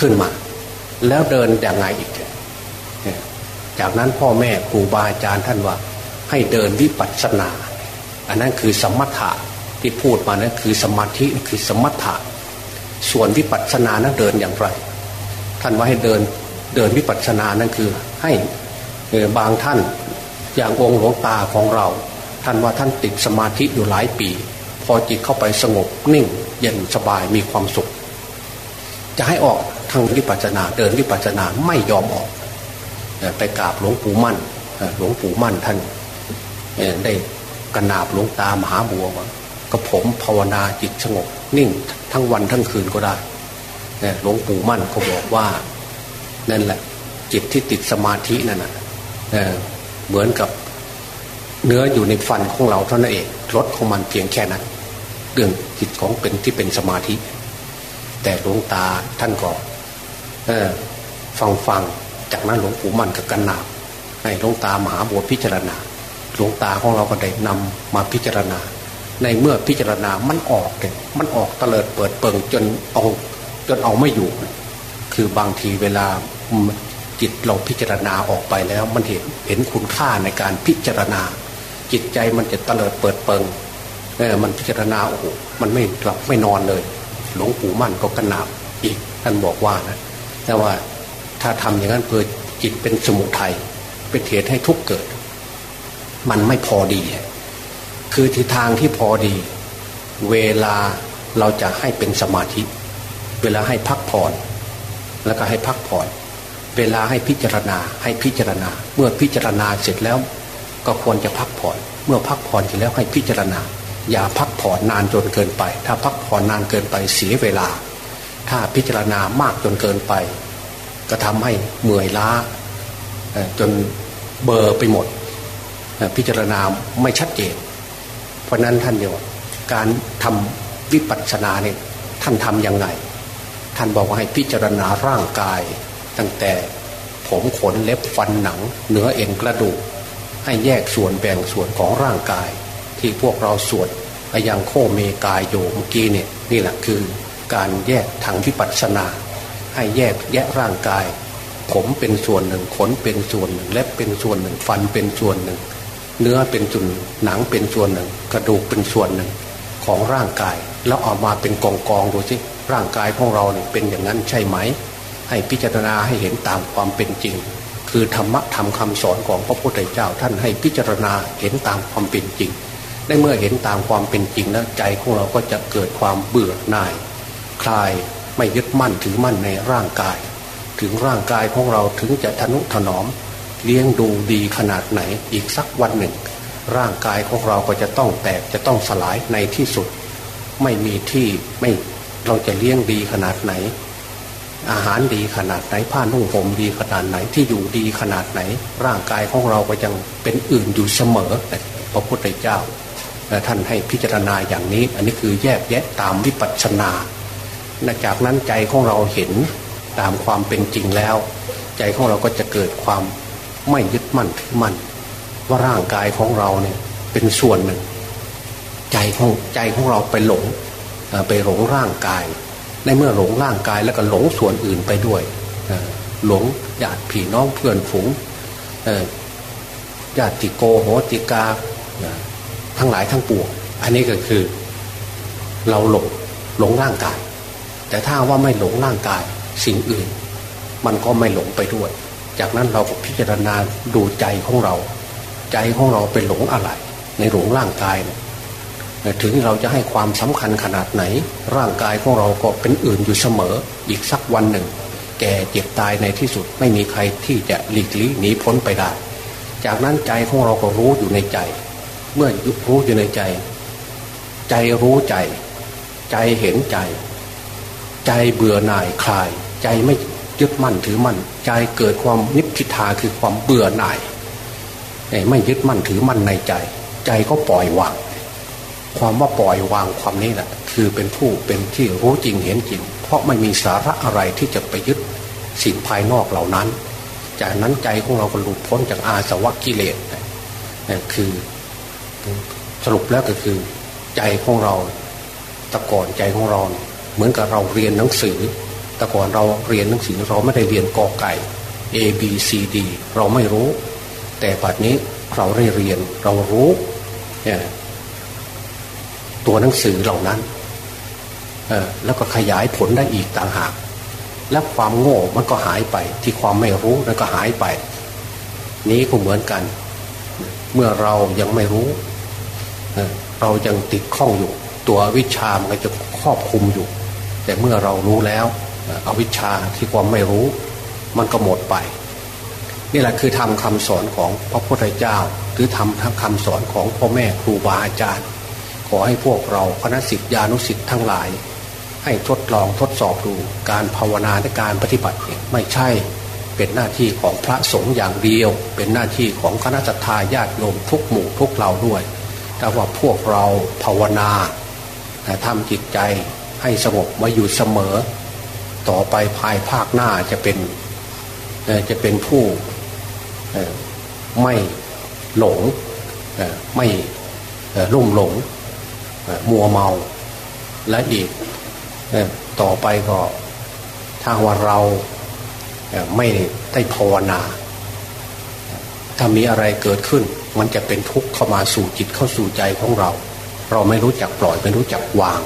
ขึ้นมา แล้วเดินอย่างไงอีก จากนั้นพ่อแม่ครูบาอาจารย์ท่านว่า ให้เดินวิปัสสนา อันนั้นคือสมถะที่พูดมานั้นคือสมาธิคือสมถะ ส่วนวิปัสสนานั้นเดินอย่างไร ท่านว่าให้เดินเดินวิปัสสนานั่นคือให้บางท่านอย่างองค์หลวงตาของเรา ท่านว่าท่านติดสมาธิอยู่หลายปี พอจิตเข้าไปสงบนิ่ง เย็นสบายมีความสุข จะให้ออกทางวิปัสสนา เดินวิปัสสนาไม่ยอมออก ไปกราบหลวงปู่มั่นหลวงปู่มั่นท่านได้ กระนาบหลวงตามหาบัวว่าก็ผมภาวนาจิตสงบนิ่งทั้งวันทั้งคืนก็ได้หลวงปู่มั่นก็บอกว่านั่นแหละ จิตที่ติดสมาธินั่นนะเหมือนกับเนื้ออยู่ในฟันของเราเท่านั้นเองรสของมันเพียงแค่นั้น เรื่องจิตของเป็นที่เป็นสมาธิ แต่หลวงตาท่านก็ฟังฟังจากนั้นหลวงปู่มั่นกับกันนาให้หลวงตามหาบัวพิจารณา หลวงตาของเราก็ได้นำมาพิจารณา ในเมื่อพิจารณามันออกเลยมันออกเตลิดเปิดเปิงจนเอาจนเอาไม่อยู่ คือบางทีเวลาจิตเราพิจารณาออกไปแล้ว มันเห็นเห็นคุณค่าในการพิจารณา จิตใจมันจะเตลิดเปิดเปิงเออมันพิจารณาโอ้โหมันไม่หลับไม่นอนเลย หลวงปู่มั่นก็กระนาบอีกท่านบอกว่านะแต่ว่าถ้าทำอย่างนั้นเพื่อจิตเป็นสมุทัยเป็นเหตุให้ทุกเกิด มันไม่พอดี คือทิศทางที่พอดี เวลาเราจะให้เป็นสมาธิ เวลาให้พักผ่อน แล้วก็ให้พักผ่อน เวลาให้พิจารณาให้พิจารณา เมื่อพิจารณาเสร็จแล้ว ก็ควรจะพักผ่อน เมื่อพักผ่อนเสร็จแล้วให้พิจารณา อย่าพักผ่อนนานจนเกินไป ถ้าพักผ่อนนานเกินไปเสียเวลา ถ้าพิจารณามากจนเกินไป ก็ทำให้เมื่อยล้าจนเบอร์ไปหมด พิจารณาไม่ชัดเจน เพราะนั้นท่านเดียวการทำวิปัสสนาเนี่ยท่านทำยังไง ท่านบอกว่าให้พิจารณาร่างกาย ตั้งแต่ผมขนเล็บฟันหนัง เนื้อเอ็นกระดูก ให้แยกส่วนแบ่งส่วนของร่างกาย ที่พวกเราสวดอยังโคเมกายโยเมื่อกี้เนี่ยนี่แหละคือการแยกทางวิปัสสนา ให้แยกแยะร่างกาย ผมเป็นส่วนหนึ่งขนเป็นส่วนหนึ่งเล็บเป็นส่วนหนึ่ง ฟันเป็นส่วนหนึ่ง เนื้อเป็นส่วนหนังเป็นส่วนหนึ่ง กระดูกเป็นส่วนหนึ่งของร่างกาย แล้วออกมาเป็นกองกองดูสิร่างกายของเราเนี่ยเป็นอย่างนั้นใช่ไหม ให้พิจารณาให้เห็นตามความเป็นจริง คือธรรมะธรรมคาสอนของพระพุทธเจ้าท่านให้พิจารณาเห็นตามความเป็นจริงได้เมื่อเห็นตามความเป็นจริงแล้วใจของเราก็จะเกิดความเบื่อหน่าย คลายไม่ยึดมั่นถือมั่นในร่างกาย ถึงร่างกายของเราถึงจะทนุถนอม เลี้ยงดูดีขนาดไหนอีกสักวันหนึ่ง ร่างกายของเราก็จะต้องแตกจะต้องสลายในที่สุด ไม่มีที่ไม่เราจะเลี้ยงดีขนาดไหน อาหารดีขนาดไหนผ้านุ่งห่มดีขนาดไหนที่อยู่ดีขนาดไหน ร่างกายของเราก็ยังเป็นอื่นอยู่เสมอพระพุทธเจ้าท่านให้พิจารณาอย่างนี้ อันนี้คือแยกแยะตามวิปัสสนาจากนั้นใจของเราเห็นตามความเป็นจริงแล้ว ใจของเราก็จะเกิดความ ไม่ยึดมั่นถือมั่นว่าร่างกายของเราเนี่ยเป็นส่วนหนึ่ง ใจของใจของเราไปหลงไปหลงร่างกาย ในเมื่อหลงร่างกายแล้วก็หลงส่วนอื่นไปด้วยหลงญาติพี่น้องเพื่อนฝูงญาติโกโหติกาทั้งหลายทั้งปวงอันนี้ก็คือเราหลงหลงร่างกาย แต่ถ้าว่าไม่หลงร่างกายสิ่งอื่น มันก็ไม่หลงไปด้วย จากนั้นเราก็พิจารณาดูใจของเรา ใจของเราเป็นหลงอะไร ในหลงร่างกายเนี่ยถึงเราจะให้ความสำคัญขนาดไหน ร่างกายของเราก็เป็นอื่นอยู่เสมอ อีกสักวันหนึ่ง แก่เจ็บตายในที่สุดไม่มีใครที่จะหลีกลี่หนีพ้นไปได้ จากนั้นใจของเราก็รู้อยู่ในใจ เมื่อรู้อยู่ในใจ ใจรู้ใจ ใจเห็นใจ ใจเบื่อหน่ายคลาย ใจไม่ ยึดมั่นถือมั่นใจเกิดความนิพพิทาคือความเบื่อหน่ายไม่ยึดมั่นถือมั่นในใจ ใจก็ปล่อยวาง ความว่าปล่อยวางความนี้แหละคือเป็นผู้เป็นที่รู้จริงเห็นจริง เพราะไม่มีสาระอะไรที่จะไปยึดสิ่งภายนอกเหล่านั้น จากนั้นใจของเราก็หลุดพ้นจากอาสวะกิเลสนี่คือสรุปแล้วก็คือ ใจของเราตะก่อนใจของเรา เหมือนกับเราเรียนหนังสือ แต่ก่อนเราเรียนหนังสือเราไม่ได้เรียนกอไก่ A B C D เราไม่รู้ แต่ปัจนี้เราได้เรียนเรารู้เนี่ยตัวหนังสือเหล่านั้นแล้วก็ขยายผลได้อีกต่างหาก และความโง่มันก็หายไป ที่ความไม่รู้มันก็หายไป นี้ก็เหมือนกัน เมื่อเรายังไม่รู้ เรายังติดข้องอยู่ ตัววิชามันก็จะครอบคุมอยู่ แต่เมื่อเรารู้แล้ว อาวิชาที่ความไม่รู้ มันก็หมดไป นี่แหละคือทำคำสอนของพระพุทธเจ้า หรือทำทำคำสอนของพ่อแม่ครูบาอาจารย์ ขอให้พวกเราคณะสิทธิานุสิทธิ์ทั้งหลาย ให้ทดลองทดสอบดูการภาวนาในการปฏิบัติไม่ใช่เป็นหน้าที่ของพระสงฆ์อย่างเดียว เป็นหน้าที่ของคณะทาญาติโยมทุกหมู่ทุกเหล่าด้วย แต่ว่าพวกเราภาวนาทำจิตใจให้สงบมาอยู่เสมอ ต่อไปภายภาคหน้าจะเป็นจะเป็นผู้ไม่หลงไม่ลุ่มหลงมัวเมาและอีกต่อไปก็ถ้าว่าเราไม่ได้ภาวนา ถ้ามีอะไรเกิดขึ้น มันจะเป็นทุกข์เข้ามาสู่จิตเข้าสู่ใจของเรา เราไม่รู้จักปล่อยไม่รู้จักวาง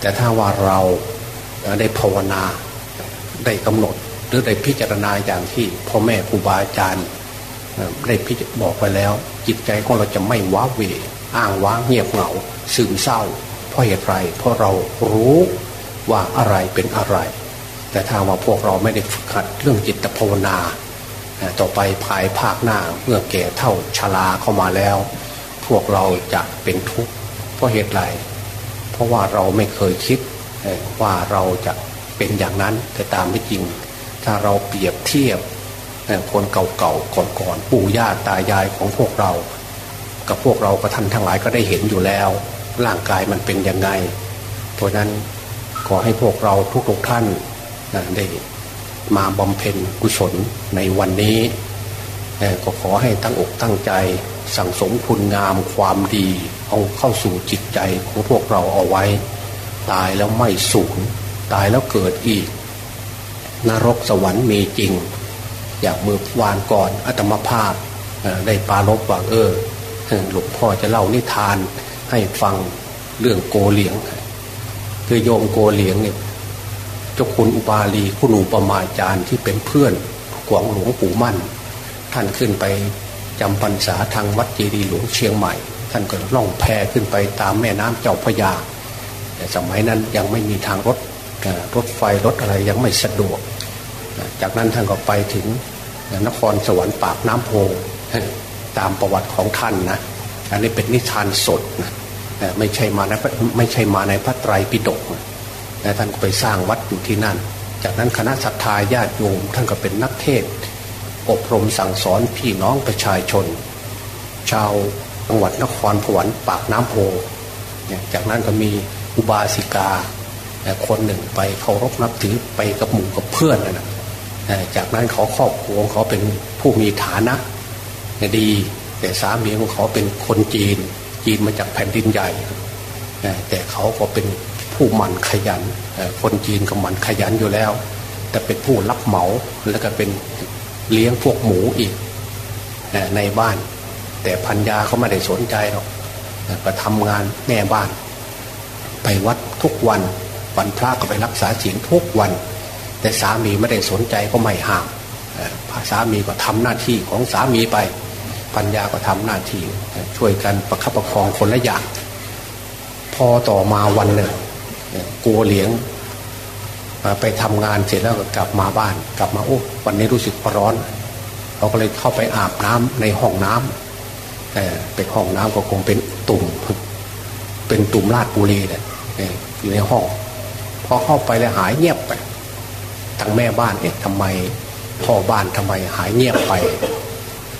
แต่ถ้าว่าเราได้ภาวนา ได้กำหนด หรือได้พิจารณาอย่างที่พ่อแม่ครูบาอาจารย์ได้พิจบอกไปแล้ว จิตใจของเราจะไม่ว้าเวอ้างว้างเงียบเหงาซึมเศร้า เพราะเหตุไรเพราะเรารู้ว่าอะไรเป็นอะไร แต่ถ้าว่าพวกเราไม่ได้ฝึกหัดเรื่องจิตภาวนา ต่อไปภายภาคหน้าเมื่อแก่เท่าชราเข้ามาแล้ว พวกเราจะเป็นทุกข์เพราะเหตุไรเพราะว่าเราไม่เคยคิดว่าเราจะ เป็นอย่างนั้นแต่ตามไม่จริง ถ้าเราเปรียบเทียบคนเก่าๆก่อนๆปู่ย่าตายายของพวกเรา กับพวกเรากับท่านทั้งหลายก็ได้เห็นอยู่แล้ว ร่างกายมันเป็นยังไงเพราะนั้นขอให้พวกเราทุกๆท่านได้มาบำเพ็ญกุศลในวันนี้ก็ขอให้ตั้งอกตั้งใจ สั่งสมคุณงามความดี เอาเข้าสู่จิตใจของพวกเราเอาไว้ ตายแล้วไม่สูญ ตายแล้วเกิดอีก นรกสวรรค์มีจริง อยากมือวานก่อนอัตมภาพได้ปาลบว่าเออหลวงพ่อจะเล่านิทานให้ฟังเรื่องโกเหลียง คือโยมโกเหลียงเนี่ยเจ้าคุณอุบาลีคุณอุปมาจารย์ที่เป็นเพื่อนขวงหลวงปู่มั่น ท่านขึ้นไปจำพรรษาทางวัดเจดีหลวงเชียงใหม่ ท่านก็ล่องแพขึ้นไปตามแม่น้ำเจ้าพระยาแต่สมัยนั้นยังไม่มีทางรถ รถไฟรถอะไรยังไม่สะดวก จากนั้นท่านก็ไปถึงนครสวรรค์ปากน้ำโพตามประวัติของท่านนะอันนี้เป็นนิทานสดนะไม่ใช่มาในไม่ใช่มาในพระไตรปิฎกนะท่านก็ไปสร้างวัดอยู่ที่นั่น จากนั้นคณะศรัทธาญาติโยมท่านก็เป็นนักเทศ อบรมสั่งสอนพี่น้องประชาชน ชาวจังหวัดนครพวนปากน้ำโพจากนั้นก็มีอุบาสิกา คนหนึ่งไปเคารพนับถือไปกับหมู่กับเพื่อนนะจากนั้นเขาครอบครัวเขาเป็นผู้มีฐานะดี แต่สามีของเขาเป็นคนจีน จีนมาจากแผ่นดินใหญ่ แต่เขาก็เป็นผู้มันขยัน คนจีนก็มันขยันอยู่แล้ว แต่เป็นผู้รับเหมาแล้วก็เป็นเลี้ยงพวกหมูอีกในบ้าน แต่พัญญาเขาไม่ได้สนใจหรอกก็ทำงานแม่บ้าน ไปวัดทุกวัน วันพระก็ไปรักษาศีลทุกวัน แต่สามีไม่ได้สนใจก็ไม่ห้ามสามีก็ทำหน้าที่ของสามีไปปัญญาก็ทำหน้าที่ช่วยกันประคับประคองคนละอย่าง พอต่อมาวันหนึ่งกลัวเหลียงไปทำงานเสร็จแล้วก็กลับมาบ้าน กลับมาโอ้วันนี้รู้สึกร้อนเราก็เลยเข้าไปอาบน้ำในห้องน้ำแต่เป็นห้องน้ำก็คงเป็นตุ่ม เป็นตุ่มลาดบุรีเนี่ยอยู่ในห้อง พอเข้าไปแล้วหายเงียบไปทางแม่บ้านเอ๊ะทำไมพ่อบ้านทำไมหายเงียบไป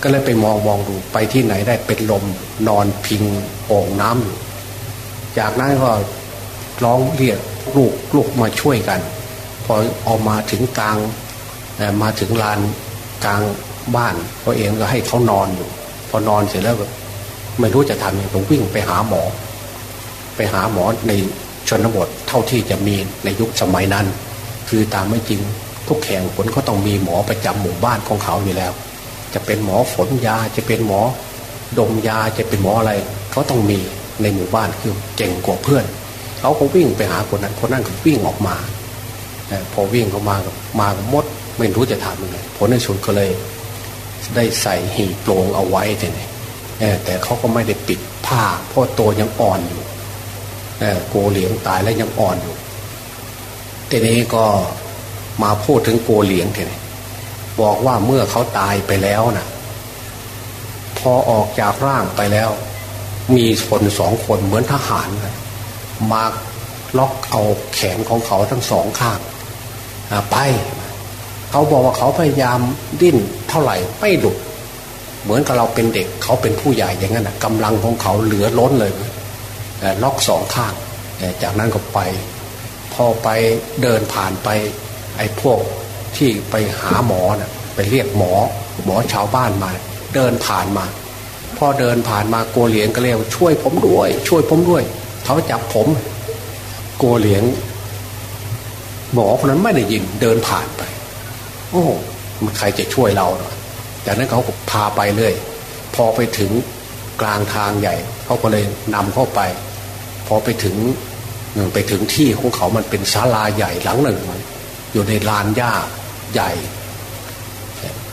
ก็เลยไปมองมองดูไปที่ไหนได้เป็นลมนอนพิงโอ่งน้ำอยู่จากนั้นก็ร้องเรียกลูกลูกมาช่วยกัน พอออกมาถึงกลางมาถึงลานกลางบ้านตัวเองก็ให้เขานอนอยู่ พอนอนเสร็จแล้วไม่รู้จะทำยังไงผมวิ่งไปหาหมอ ไปหาหมอใน ชนบทเท่าที่จะมีในยุคสมัยนั้น คือตามไม่จริงทุกแข่งผลเขาต้องมีหมอประจำหมู่บ้านของเขาอยู่แล้ว จะเป็นหมอฝนยาจะเป็นหมอดมยาจะเป็นหมออะไรเขาต้องมีในหมู่บ้านคือเก่งกว่าเพื่อนเขาก็วิ่งไปหาคนนั้นคนนั้นก็วิ่งออกมาพอวิ่งเข้ามามาหมดไม่รู้จะทำยังไงผลในสุดก็เลย ได้ใส่หีโปรงเอาไว้ทีนี้แต่เขาก็ไม่ได้ปิดผ้าเพราะตัวยังอ่อนอยู่ โกเหลียงตายแล้วยังอ่อนอยู่ทีนี้ก็มาพูดถึงโกเหลียงทีนี้บอกว่าเมื่อเขาตายไปแล้วนะพอออกจากร่างไปแล้ว มีคนสองคนเหมือนทหารมาล็อกเอาแขนของเขาทั้งสองข้างไปเขาบอกว่าเขาพยายามดิ้นเท่าไหร่ไม่หลุดเหมือนกับเราเป็นเด็กเขาเป็นผู้ใหญ่อย่างนั้นนะกำลังของเขาเหลือล้นเลย ล็อกสองข้าง จากนั้นก็ไป พอไปเดินผ่านไปไอ้พวกที่ไปหาหมอนะ่ะไปเรียกหมอ หมอชาวบ้านมา เดินผ่านมา พอเดินผ่านมาโกเหลียงก็เรียกช่วยผมด้วย ช่วยผมด้วย เขาจับผมโกเหลียงหมอคนนั้นไม่ได้ยินเดินผ่านไป โอ้มันใครจะช่วยเราเนาะจากนั้นเขาก็พาไปเรื่อยพอไปถึงกลางทางใหญ่ เขาก็เลยนำเข้าไป พอไปถึงไปถึงที่ของเขามันเป็นศาลาใหญ่หลังหนึ่ง อยู่ในลานหญ้าใหญ่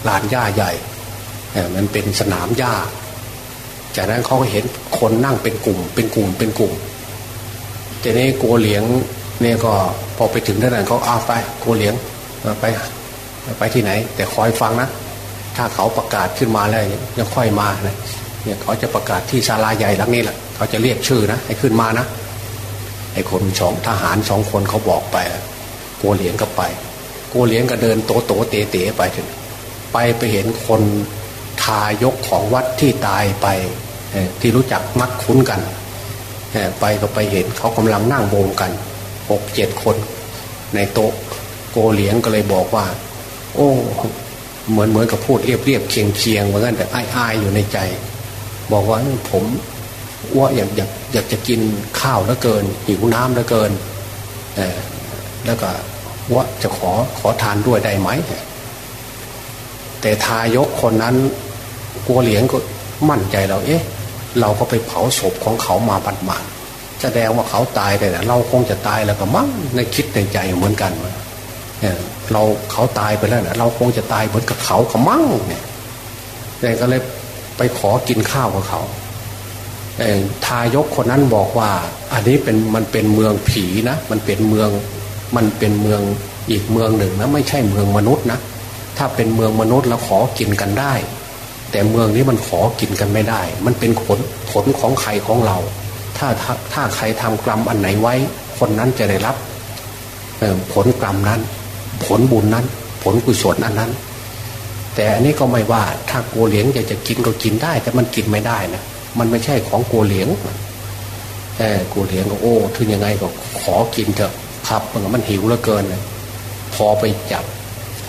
ลานหญ้าใหญ่มันเป็นสนามหญ้า จากนั้นเขาก็เห็นคนนั่งเป็นกลุ่ม เป็นกลุ่มเป็นกลุ่มทีนี้โกเหลียงเนี่ยก็พอไปถึงท่านั้นเขาเอาไปโกเหลียงไปไปที่ไหน แต่คอยฟังนะ ถ้าเขาประกาศขึ้นมาแล้วยังค่อยมานะ เนี่ยเขาจะประกาศที่ศาลาใหญ่หลังนี้แหละเขาจะเรียกชื่อนะให้ขึ้นมานะไอ้คนสองทหารสองคนเขาบอกไปกัวเหลียงก็ไปกัวเหลียงก็เดินโตโตเตเตไปถึงไปไปเห็นคนทายกของวัดที่ตายไปที่รู้จักมักคุ้นกันไปก็ไปเห็นเขากำลังนั่งวงกันหกเจ็ดคนในโต๊ะโกเหลียงก็เลยบอกว่า โอ้ เหมือนเหมือนกับพูดเรียบเรียบเคียงเคียงเหมือนกันแต่อายอายอยู่ในใจ บอกว่าผมว่าอยากอยากอยากจะกินข้าวแล้วเกินหิวน้ำแล้วเกินแล้วก็ว่าจะขอขอทานด้วยได้ไหม แต่ทายกคนนั้นกัวเหลียงก็มั่นใจเราเอ๊ะ เราก็ไปเผาศพของเขามาบัดมาแสดงว่าเขาตายแต่เราคงจะตายแล้วก็มั่งในคิดในใจเหมือนกันเราเขาตายไปแล้วนะเราคงจะตายเหมือนกับเขาขมั่งเนี่ยแต่ก็เลย ไปขอกินข้าวกับเขาทายกคนนั้นบอกว่า อันนี้เป็นมันเป็นเมืองผีนะมันเป็นเมืองมันเป็นเมืองอีกเมืองหนึ่งนะไม่ใช่เมืองมนุษย์นะถ้าเป็นเมืองมนุษย์แล้วขอกินกันได้ แต่เมืองนี้มันขอกินกันไม่ได้ มันเป็นผลผลของใครของเรา ถ้าถ้าถ้าใครทำกรรมอันไหนไว้ คนนั้นจะได้รับผลกรรมนั้น ผลบุญนั้น ผลกุศลอันนั้น แต่อันนี้ก็ไม่ว่าถ้าโกเหลียงอยากจะกินก็กินได้ แต่มันกินไม่ได้นะมันไม่ใช่ของโกเหลียงแต่โกเหลียงก็โอ้ถึงยังไงก็ขอกินเถอะครับมันมันหิวเหลือเกินเลยพอไปจับ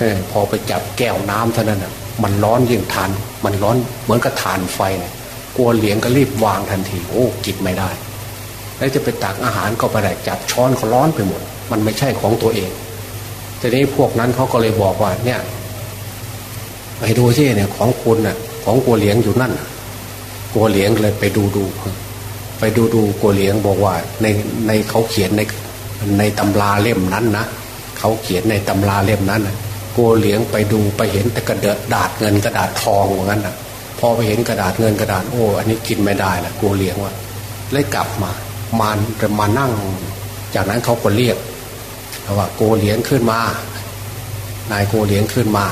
อพอไปจับแก้วน้ำเท่านั้นนะมันร้อนยิ่งทาน มันร้อนเหมือนกับทานไฟเนี่ยกลัวเหลียงก็รีบวางทันที โอ้กินไม่ได้ แล้วจะไปตักอาหารก็ไปได้จับช้อนก็ร้อนไปหมด มันไม่ใช่ของตัวเองทีนี้พวกนั้นเขาก็เลยบอกว่าเนี่ย ไปดูซิเนี่ยของคุณน่ะ ของกัวเหลียงอยู่นั่นกัวเหลียงเลยไปดูดูไปดูดูกัวเหลียงบอกว่า ในในเขาเขียนในในตำราเล่มนั้นนะเขาเขียนในตำราเล่มนั้นนะกัวเหลียงไปดูไปเห็นแต่กระดาษเงินกระดาษทองอย่างนั้นนะพอไปเห็นกระดาษเงินกระดาษโอ้อันนี้กินไม่ได้ละกัวเหลียงว่าเลยกลับมามามานั่ง จากนั้นเขาก็เรียกว่าโกเหลียงขึ้นมา นายโกเหลียงขึ้นมา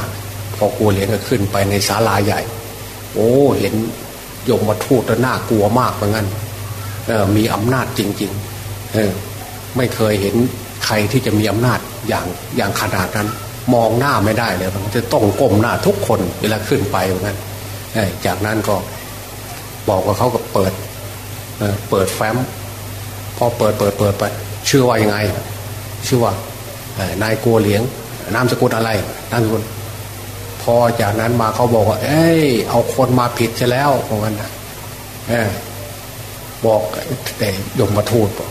อโกเหลียงก็ขึ้นไปในศาลาใหญ่ โอ้เห็นยมมาทูตน่ากลัวมากเหมือนกันมีอำนาจจริงๆเออไม่เคยเห็นใครที่จะมีอำนาจอย่างอย่างขนาดนั้น มองหน้าไม่ได้เลยมันจะต้องก้มหน้าทุกคนเวลาขึ้นไปเหมือนกันจากนั้นก็บอกว่าเขาก็เปิดเปิดแฟ้มพอเปิดเปิดเปิดไปชื่อว่ายังไง ชื่อว่านายกัวเหลียงนามสกุลอะไรนามสกุล พอจากนั้นมาเขาบอกว่า เอ้ย เอาคนมาผิดใช่แล้วเพราะงั้นนะบอกแต่ยมมาทูตบอก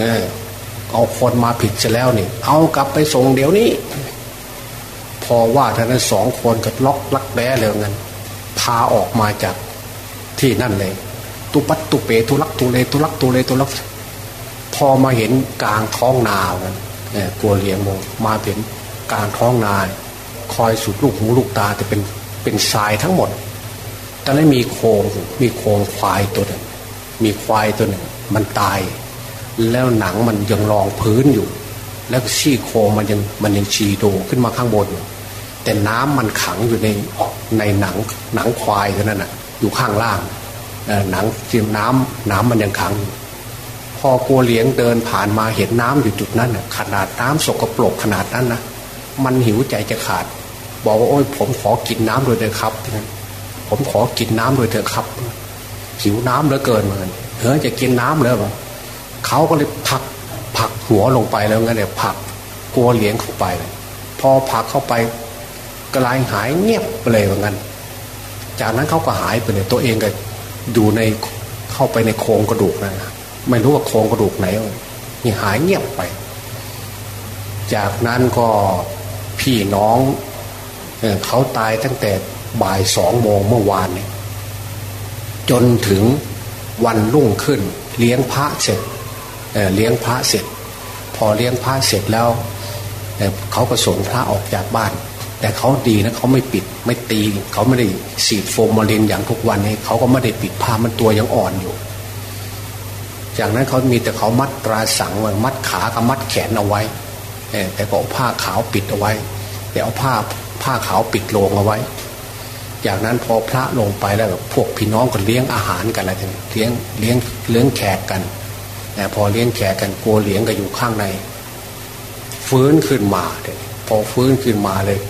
เออเอาคนมาผิดใช่แล้วนี่ เอากลับไปส่งเดี๋ยวนี้ พอว่าท่านั้นสองคนก็ล็อกลักแร้เลยงั้นพาออกมาจากที่นั่นเลย ตุปัตตุเปทุลักตุเลตุลักตุเลตุลัก พอมาเห็นกลางท้องนาเนี่ยกลัวเลี้ยงมองมาเห็นกลางท้องนา คอยสุดลูกหูลูกตาแต่เป็นเป็นทรายทั้งหมดตอนนั้นมีโคงมีโคงควายตัวหนึ่งมีควายตัวหนึ่งมันตาย แล้วหนังมันยังรองพื้นอยู่ แล้วชี้โคงมันยังมันยังชีโดขึ้นมาข้างบน แต่น้ำมันขังอยู่ในในหนังหนังควายเท่านั้นอะ อยู่ข้างล่างหนังจิมน้ำน้ำมันยังขัง พอกัวเลี้ยงเดินผ่านมาเห็นน้ำอยู่จุดนั้นขนาดน้ำสกปรกขนาดนั้นนะมันหิวใจจะขาด บอกว่าโอ้ยผมขอกินน้ำโดยเถอะครับ ผมขอกินน้ำโดยเถอะครับหิวน้ำเหลือเกินเหมือนเฮ้ยจะกินน้ำเลยปะเขาก็เลยผักผักหัวลงไปแล้วงั้นเนี่ยผักกลัวเลี้ยงเข้าไปเลยพอผักเข้าไปกระไรหายเงียบไปเลยเหมือนกันจากนั้นเขาก็หายไปเลยตัวเองก็อยู่ในเข้าไปในโครงกระดูกนะไม่รู้ว่าโครงกระดูกไหนนี่หายเงียบไป จากนั้นก็พี่น้อง เขาตายตั้งแต่บ่ายสองโมงเมื่อวานเนี่ยจนถึงวันรุ่งขึ้น เลี้ยงพระเสร็จเเลี้ยงพระเสร็จ พอเลี้ยงพระเสร็จแล้วเขาก็ส่งพระออกจากบ้าน แต่เขาดีนะเขาไม่ปิดไม่ตี เขาไม่ได้สีดโฟมมาเรีนอย่างทุกวันนี้เขาก็ไม่ได้ปิดผ้ามันตัวยังอ่อนอยู่ จากนั้นเขามีแต่เขามัดตราสังไว้มัดขากับมัดแขนเอาไว้แต่ก็เอาผ้าขาวปิดเอาไว้ แต่เอาผ้า ผ้าขาวปิดโลงเอาไว้ จากนั้นพอพระลงไปแล้วพวกพี่น้องก็เลี้ยงอาหารกันอะไรทั้งเลี้ยงเลี้ยงเลี้ยงแขกกันแต่พอเลี้ยงแขกกันกลัวเลี้ยงก็อยู่ข้างใน ฟื้นขึ้นมาเลยพอฟื้นขึ้นมาเลย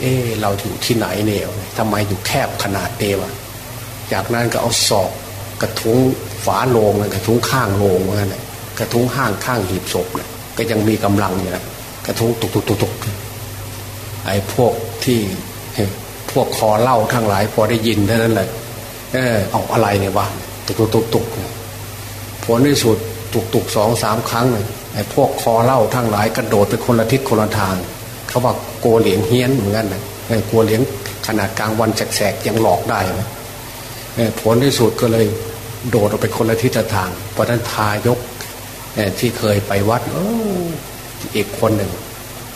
เออเราอยู่ที่ไหนเนี่ยทำไมอยู่แคบขนาดเดียวจากนั้นก็เอาศอกกระทุ้งฝาโลงกระทุ้งข้างโลงเหมือนกันกระทุ้งห้างข้างหีบศพเนี่ยก็ยังมีกำลังอยู่นะกระทุ้งตุกตุกตุกตุก ไอ้พวกที่พวกคอเล่าทั้งหลาย พอได้ยินเท่านั้นแหละเออเอาอะไรเนี่ยวะตุกตุกตุกตุกผลที่สุดตุกตุกสองสามครั้งไอ้พวกคอเล่าทั้งหลายกระโดดไปคนละทิศคนละทาง เขาบอกโกเหลียงเฮี้ยนเหมือนกันนะไอ้โกเหลียงขนาดกลางวันแสกๆยังหลอกได้นะผลที่สุดก็เลยโดดออกไปคนละทิศทางเพราะนั้นทายกที่เคยไปวัดอีกคนหนึ่ง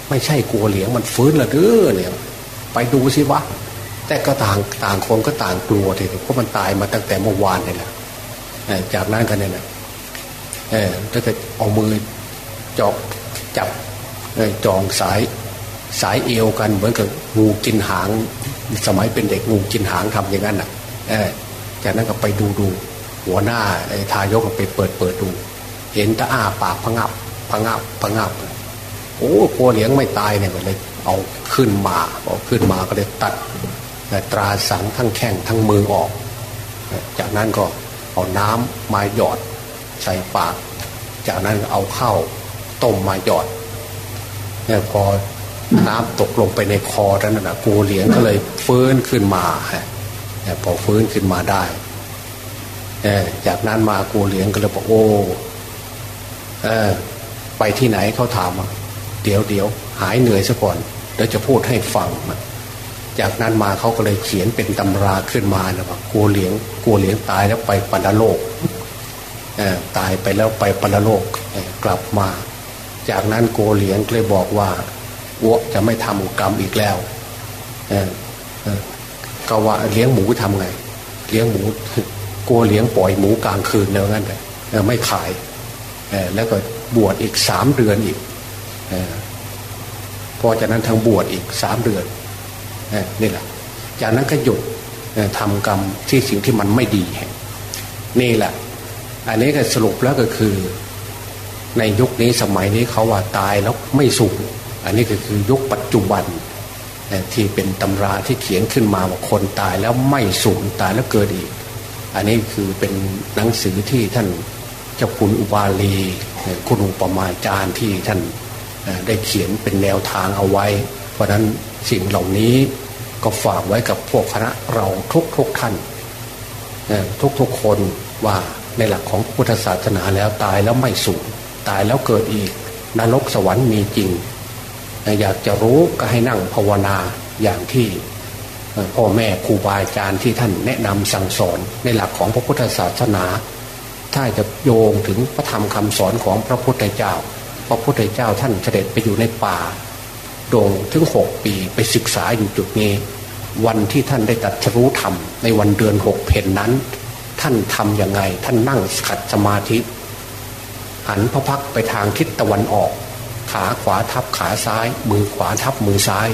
ไม่ใช่กลัวเหลียงมันฟื้นละเด้อเนี่ย ไปดูสิวะ แต่ก็ต่างต่างคนก็ต่างกลัวทีเพราะมันตายมาตั้งแต่เมื่อวานนี่แหละจากนั้นกันเนี่ยนะเออถ้าเกิดเอามือจอกจับจองสายสายเอวกันเหมือนกับงูกินหาง สมัยเป็นเด็กงูกินหางทำอย่างนั้นอะเออจากนั้นก็ไปดูดูหัวหน้าไอ้ทายกไปเปิดเปิดดู เห็นตาอ้าปากพงับพงับพงับ โอ้กลัวเลี้ยงไม่ตายเนี่ยก็เลยเอาขึ้นมาเอาขึ้นมาก็เลยตัดตราสังทั้งแข้งทั้งมือออก จากนั้นก็เอาน้ำมาหยอดใส่ปาก จากนั้นเอาเข้าต้มมาหยอดเนี่ยพอน้ำตกลงไปในคอท่านน่ะกูเหลียงก็เลยฟื้นขึ้นมาฮะพอฟื้นขึ้นมาได้จากนั้นมากูเหลียงก็เลยบอกโอ้เออไปที่ไหนเขาถาม เดี๋ยวเดี๋ยวหายเหนื่อยซะก่อนเดี๋ยวจะพูดให้ฟัง จากนั้นมาเขาก็เลยเขียนเป็นตำราขึ้นมานะว่ากัวเหลียงกัวเหลียงตายแล้วไปปันโลกตายไปแล้วไปปันโลกกลับมา จากนั้นโกเหลียงเลยบอกว่าวัวจะไม่ทำกรรมอีกแล้วก็ว่าเลี้ยงหมูทำไง เลี้ยงหมูกลัวเลี้ยงปล่อยหมูกลางคืนแล้วงั้นเลยไม่ขายแล้วก็บวชอีกสามเดือนอีก พอจากนั้นทางบวชอีกสามเดือนนี่แหละ จากนั้นก็หยุดทำกรรมที่สิ่งที่มันไม่ดี นี่แหละ อันนี้ก็สรุปแล้วก็คือ ในยุคนี้สมัยนี้เขาว่าตายแล้วไม่สูญอันนี้ก็คือยุคปัจจุบันที่เป็นตำราที่เขียนขึ้นมาว่าคนตายแล้วไม่สูญตายแล้วเกิดอีก อันนี้คือเป็นหนังสือที่ท่านเจ้าคุณอุบาลีคุณอุปมาจารย์ที่ท่าน ได้เขียนเป็นแนวทางเอาไว้ เพราะนั้นสิ่งเหล่านี้ก็ฝากไว้กับพวกคณะเราทุกทุกท่านทุกทุกคนว่าในหลักของพุทธศาสนาแล้วตายแล้วไม่สูญตายแล้วเกิดอีก นรกสวรรค์มีจริง อยากจะรู้ก็ให้นั่งภาวนาอย่างที่พ่อแม่ครูบาอาจารย์ที่ท่านแนะนำสั่งสอนในหลักของพระพุทธศาสนา ถ้าจะโยงถึงพระธรรมคำสอนของพระพุทธเจ้า พระพุทธเจ้าท่านเสด็จไปอยู่ในป่าโด่งถึงหกปีไปศึกษาอยู่จุดนี้ วันที่ท่านได้ตัดรู้ธรรมในวันเดือนหกเพนนั้น ท่านทำยังไง ท่านนั่งขัดสมาธิ หันพระพักไปทางทิศตะวันออก ขาขวาทับขาซ้าย มือขวาทับมือซ้าย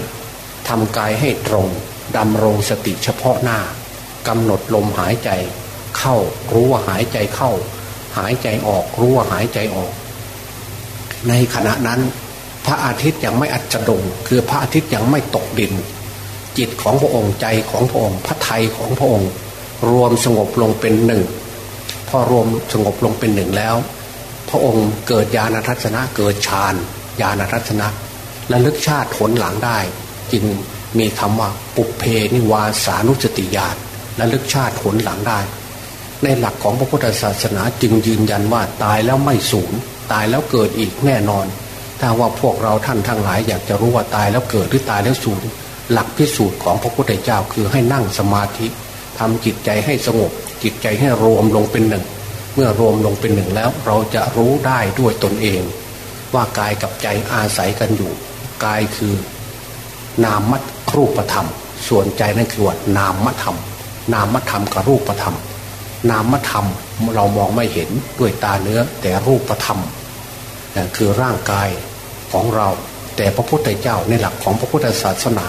ทำกายให้ตรงดำรงสติเฉพาะหน้ากำหนดลมหายใจ เข้ารู้ว่าหายใจเข้า หายใจออกรู้ว่าหายใจออก ในขณะนั้น พระอาทิตย์ยังไม่อัจดงคือพระอาทิตย์ยังไม่ตกดิน จิตของพระองค์ใจของพระองค์ พระไทยของพระองค์ รวมสงบลงเป็นหนึ่งพอรวมสงบลงเป็นหนึ่งแล้ว พระองค์เกิดญาณทัศนะเกิดฌานญาณรัตนะและลึกชาติผลหลังได้ จึงมีคำว่าปุเพนิวาสานุสติญาณและลึกชาติผลหลังได้ ในหลักของพระพุทธศาสนาจึงยืนยันว่าตายแล้วไม่สูญ ตายแล้วเกิดอีกแน่นอน ถ้าว่าพวกเราท่านทั้งหลายอยากจะรู้ว่าตายแล้วเกิดหรือตายแล้วสูญหลักพิสูจน์ของพระพุทธเจ้าคือให้นั่งสมาธิทำจิตใจให้สงบ จิตใจให้รวมลงเป็นหนึ่ง เมื่อรวมลงเป็นหนึ่งแล้วเราจะรู้ได้ด้วยตนเอง ว่ากายกับใจอาศัยกันอยู่ กายคือนามัตครูปธรรม ส่วนใจนั่นคือว่านามธรรม นามธรรมกับรูปธรรม นามธรรมเรามองไม่เห็นด้วยตาเนื้อแต่รูปธรรม คือร่างกายของเรา แต่พระพุทธเจ้าในหลักของพระพุทธศาสนา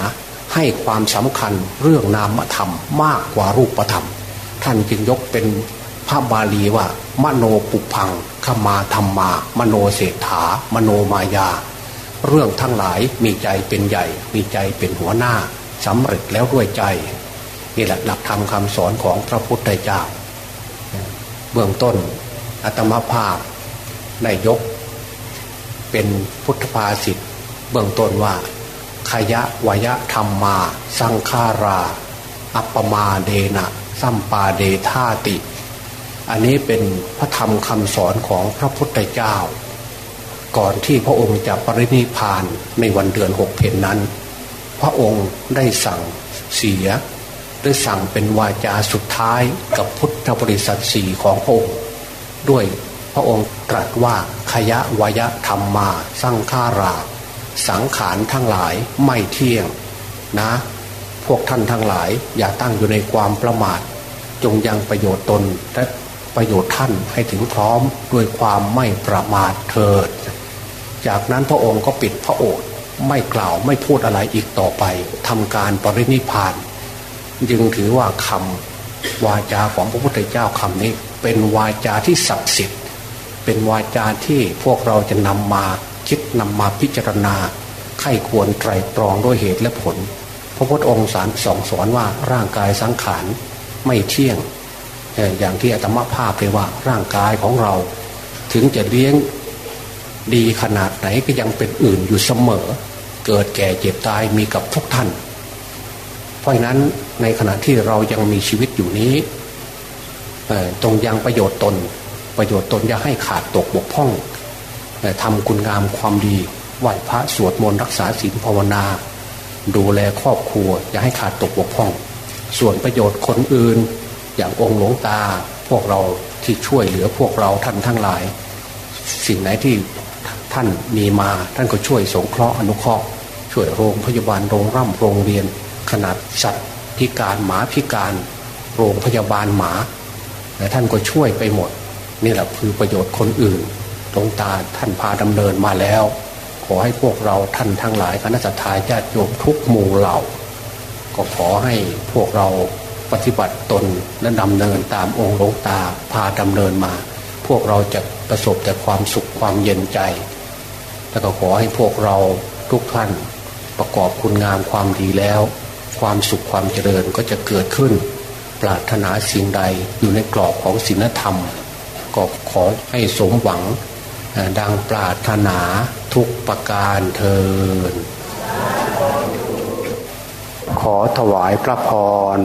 ให้ความสำคัญเรื่องนามธรรมมากกว่ารูปธรรม ท่านจึงยกเป็นพระบาลีว่ามโนปุพังขมาธรรมา มโนเศรษฐามโนมายา เรื่องทั้งหลายมีใจเป็นใหญ่ มีใจเป็นหัวหน้าสำเร็จแล้วด้วยใจ นี่แหละหลักธรรมคำสอนของพระพุทธเจ้า เบื้องต้นอัตมภาพในยก เป็นพุทธภาษิตเบื้องต้นว่าขยะวยะธรรมมา สังขารา อัปปมาเดนะสัมปาเดธาติ อันนี้เป็นพระธรรมคำสอนของพระพุทธเจ้า ก่อนที่พระองค์จะปรินิพานในวันเดือนหกเพนนั้น พระองค์ได้สั่งเสียได้สั่งเป็นวาจาสุดท้ายกับพุทธบริษัทสี่ของพระองค์ด้วย พระองค์ตรัสว่าขยะวยะธรรมมาสร้างฆารา สังขารทั้งหลายไม่เที่ยงนะ พวกท่านทั้งหลายอย่าตั้งอยู่ในความประมาท จงยังประโยชน์ตนและประโยชน์ท่านให้ถึงพร้อมด้วยความไม่ประมาทเถิด จากนั้นพระองค์ก็ปิดพระโอษฐ์ไม่กล่าวไม่พูดอะไรอีกต่อไปทำการปรินิพานยึงถือว่าคำวาจาของพระพุทธเจ้าคำนี้ เป็นวาจาที่ศักดิ์สิทธิ์ เป็นวาจาที่พวกเราจะนำมาคิดนำมาพิจารณาไข้ควรไตรตรองด้วยเหตุและผล พระพุทธองค์สอนสองสอนว่าร่างกายสังขารไม่เที่ยง อย่างที่อาตมาภาพเลยว่าร่างกายของเรา ถึงจะเลี้ยงดีขนาดไหนก็ยังเป็นอื่นอยู่เสมอ เกิดแก่เจ็บตายมีกับทุกท่าน เพราะนั้นในขณะที่เรายังมีชีวิตอยู่นี้ตรงยังประโยชน์ตน ประโยชน์ตนอย่าให้ขาดตกบกพร่องทำคุณงามความดีไหวพระสวดมนต์รักษาศีลภาวนา ดูแลครอบครัว อย่าให้ขาดตกบกพร่อง ส่วนประโยชน์คนอื่น อย่างองค์หลวงตา พวกเราที่ช่วยเหลือพวกเราท่านทั้งหลาย สิ่งไหนที่ท่านมีมาท่านก็ช่วยสงเคราะห์อนุเคราะห์ช่วยโรงพยาบาลโรงร่ำโรงเรียน ขนาดสัตว์พิการหมาพิการ โรงพยาบาลหมาแต่ท่านก็ช่วยไปหมด นี่แหละคือประโยชน์คนอื่นหลวงตาท่านพาดำเนินมาแล้ว ขอให้พวกเราท่านทั้งหลายคณะสัตยาญาติโยมทุกหมู่เหล่า ก็ขอให้พวกเราปฏิบัติตนและดำเนินตามองค์หลวงตาพาดำเนินมา พวกเราจะประสบแต่ความสุขความเย็นใจ แล้วก็ขอให้พวกเราทุกท่านประกอบคุณงามความดีแล้ว ความสุขความเจริญก็จะเกิดขึ้น ปรารถนาสิ่งใดอยู่ในกรอบของศีลธรรม ก็ขอให้สมหวังดังปรารถนาทุกประการเทินขอถวายพระพร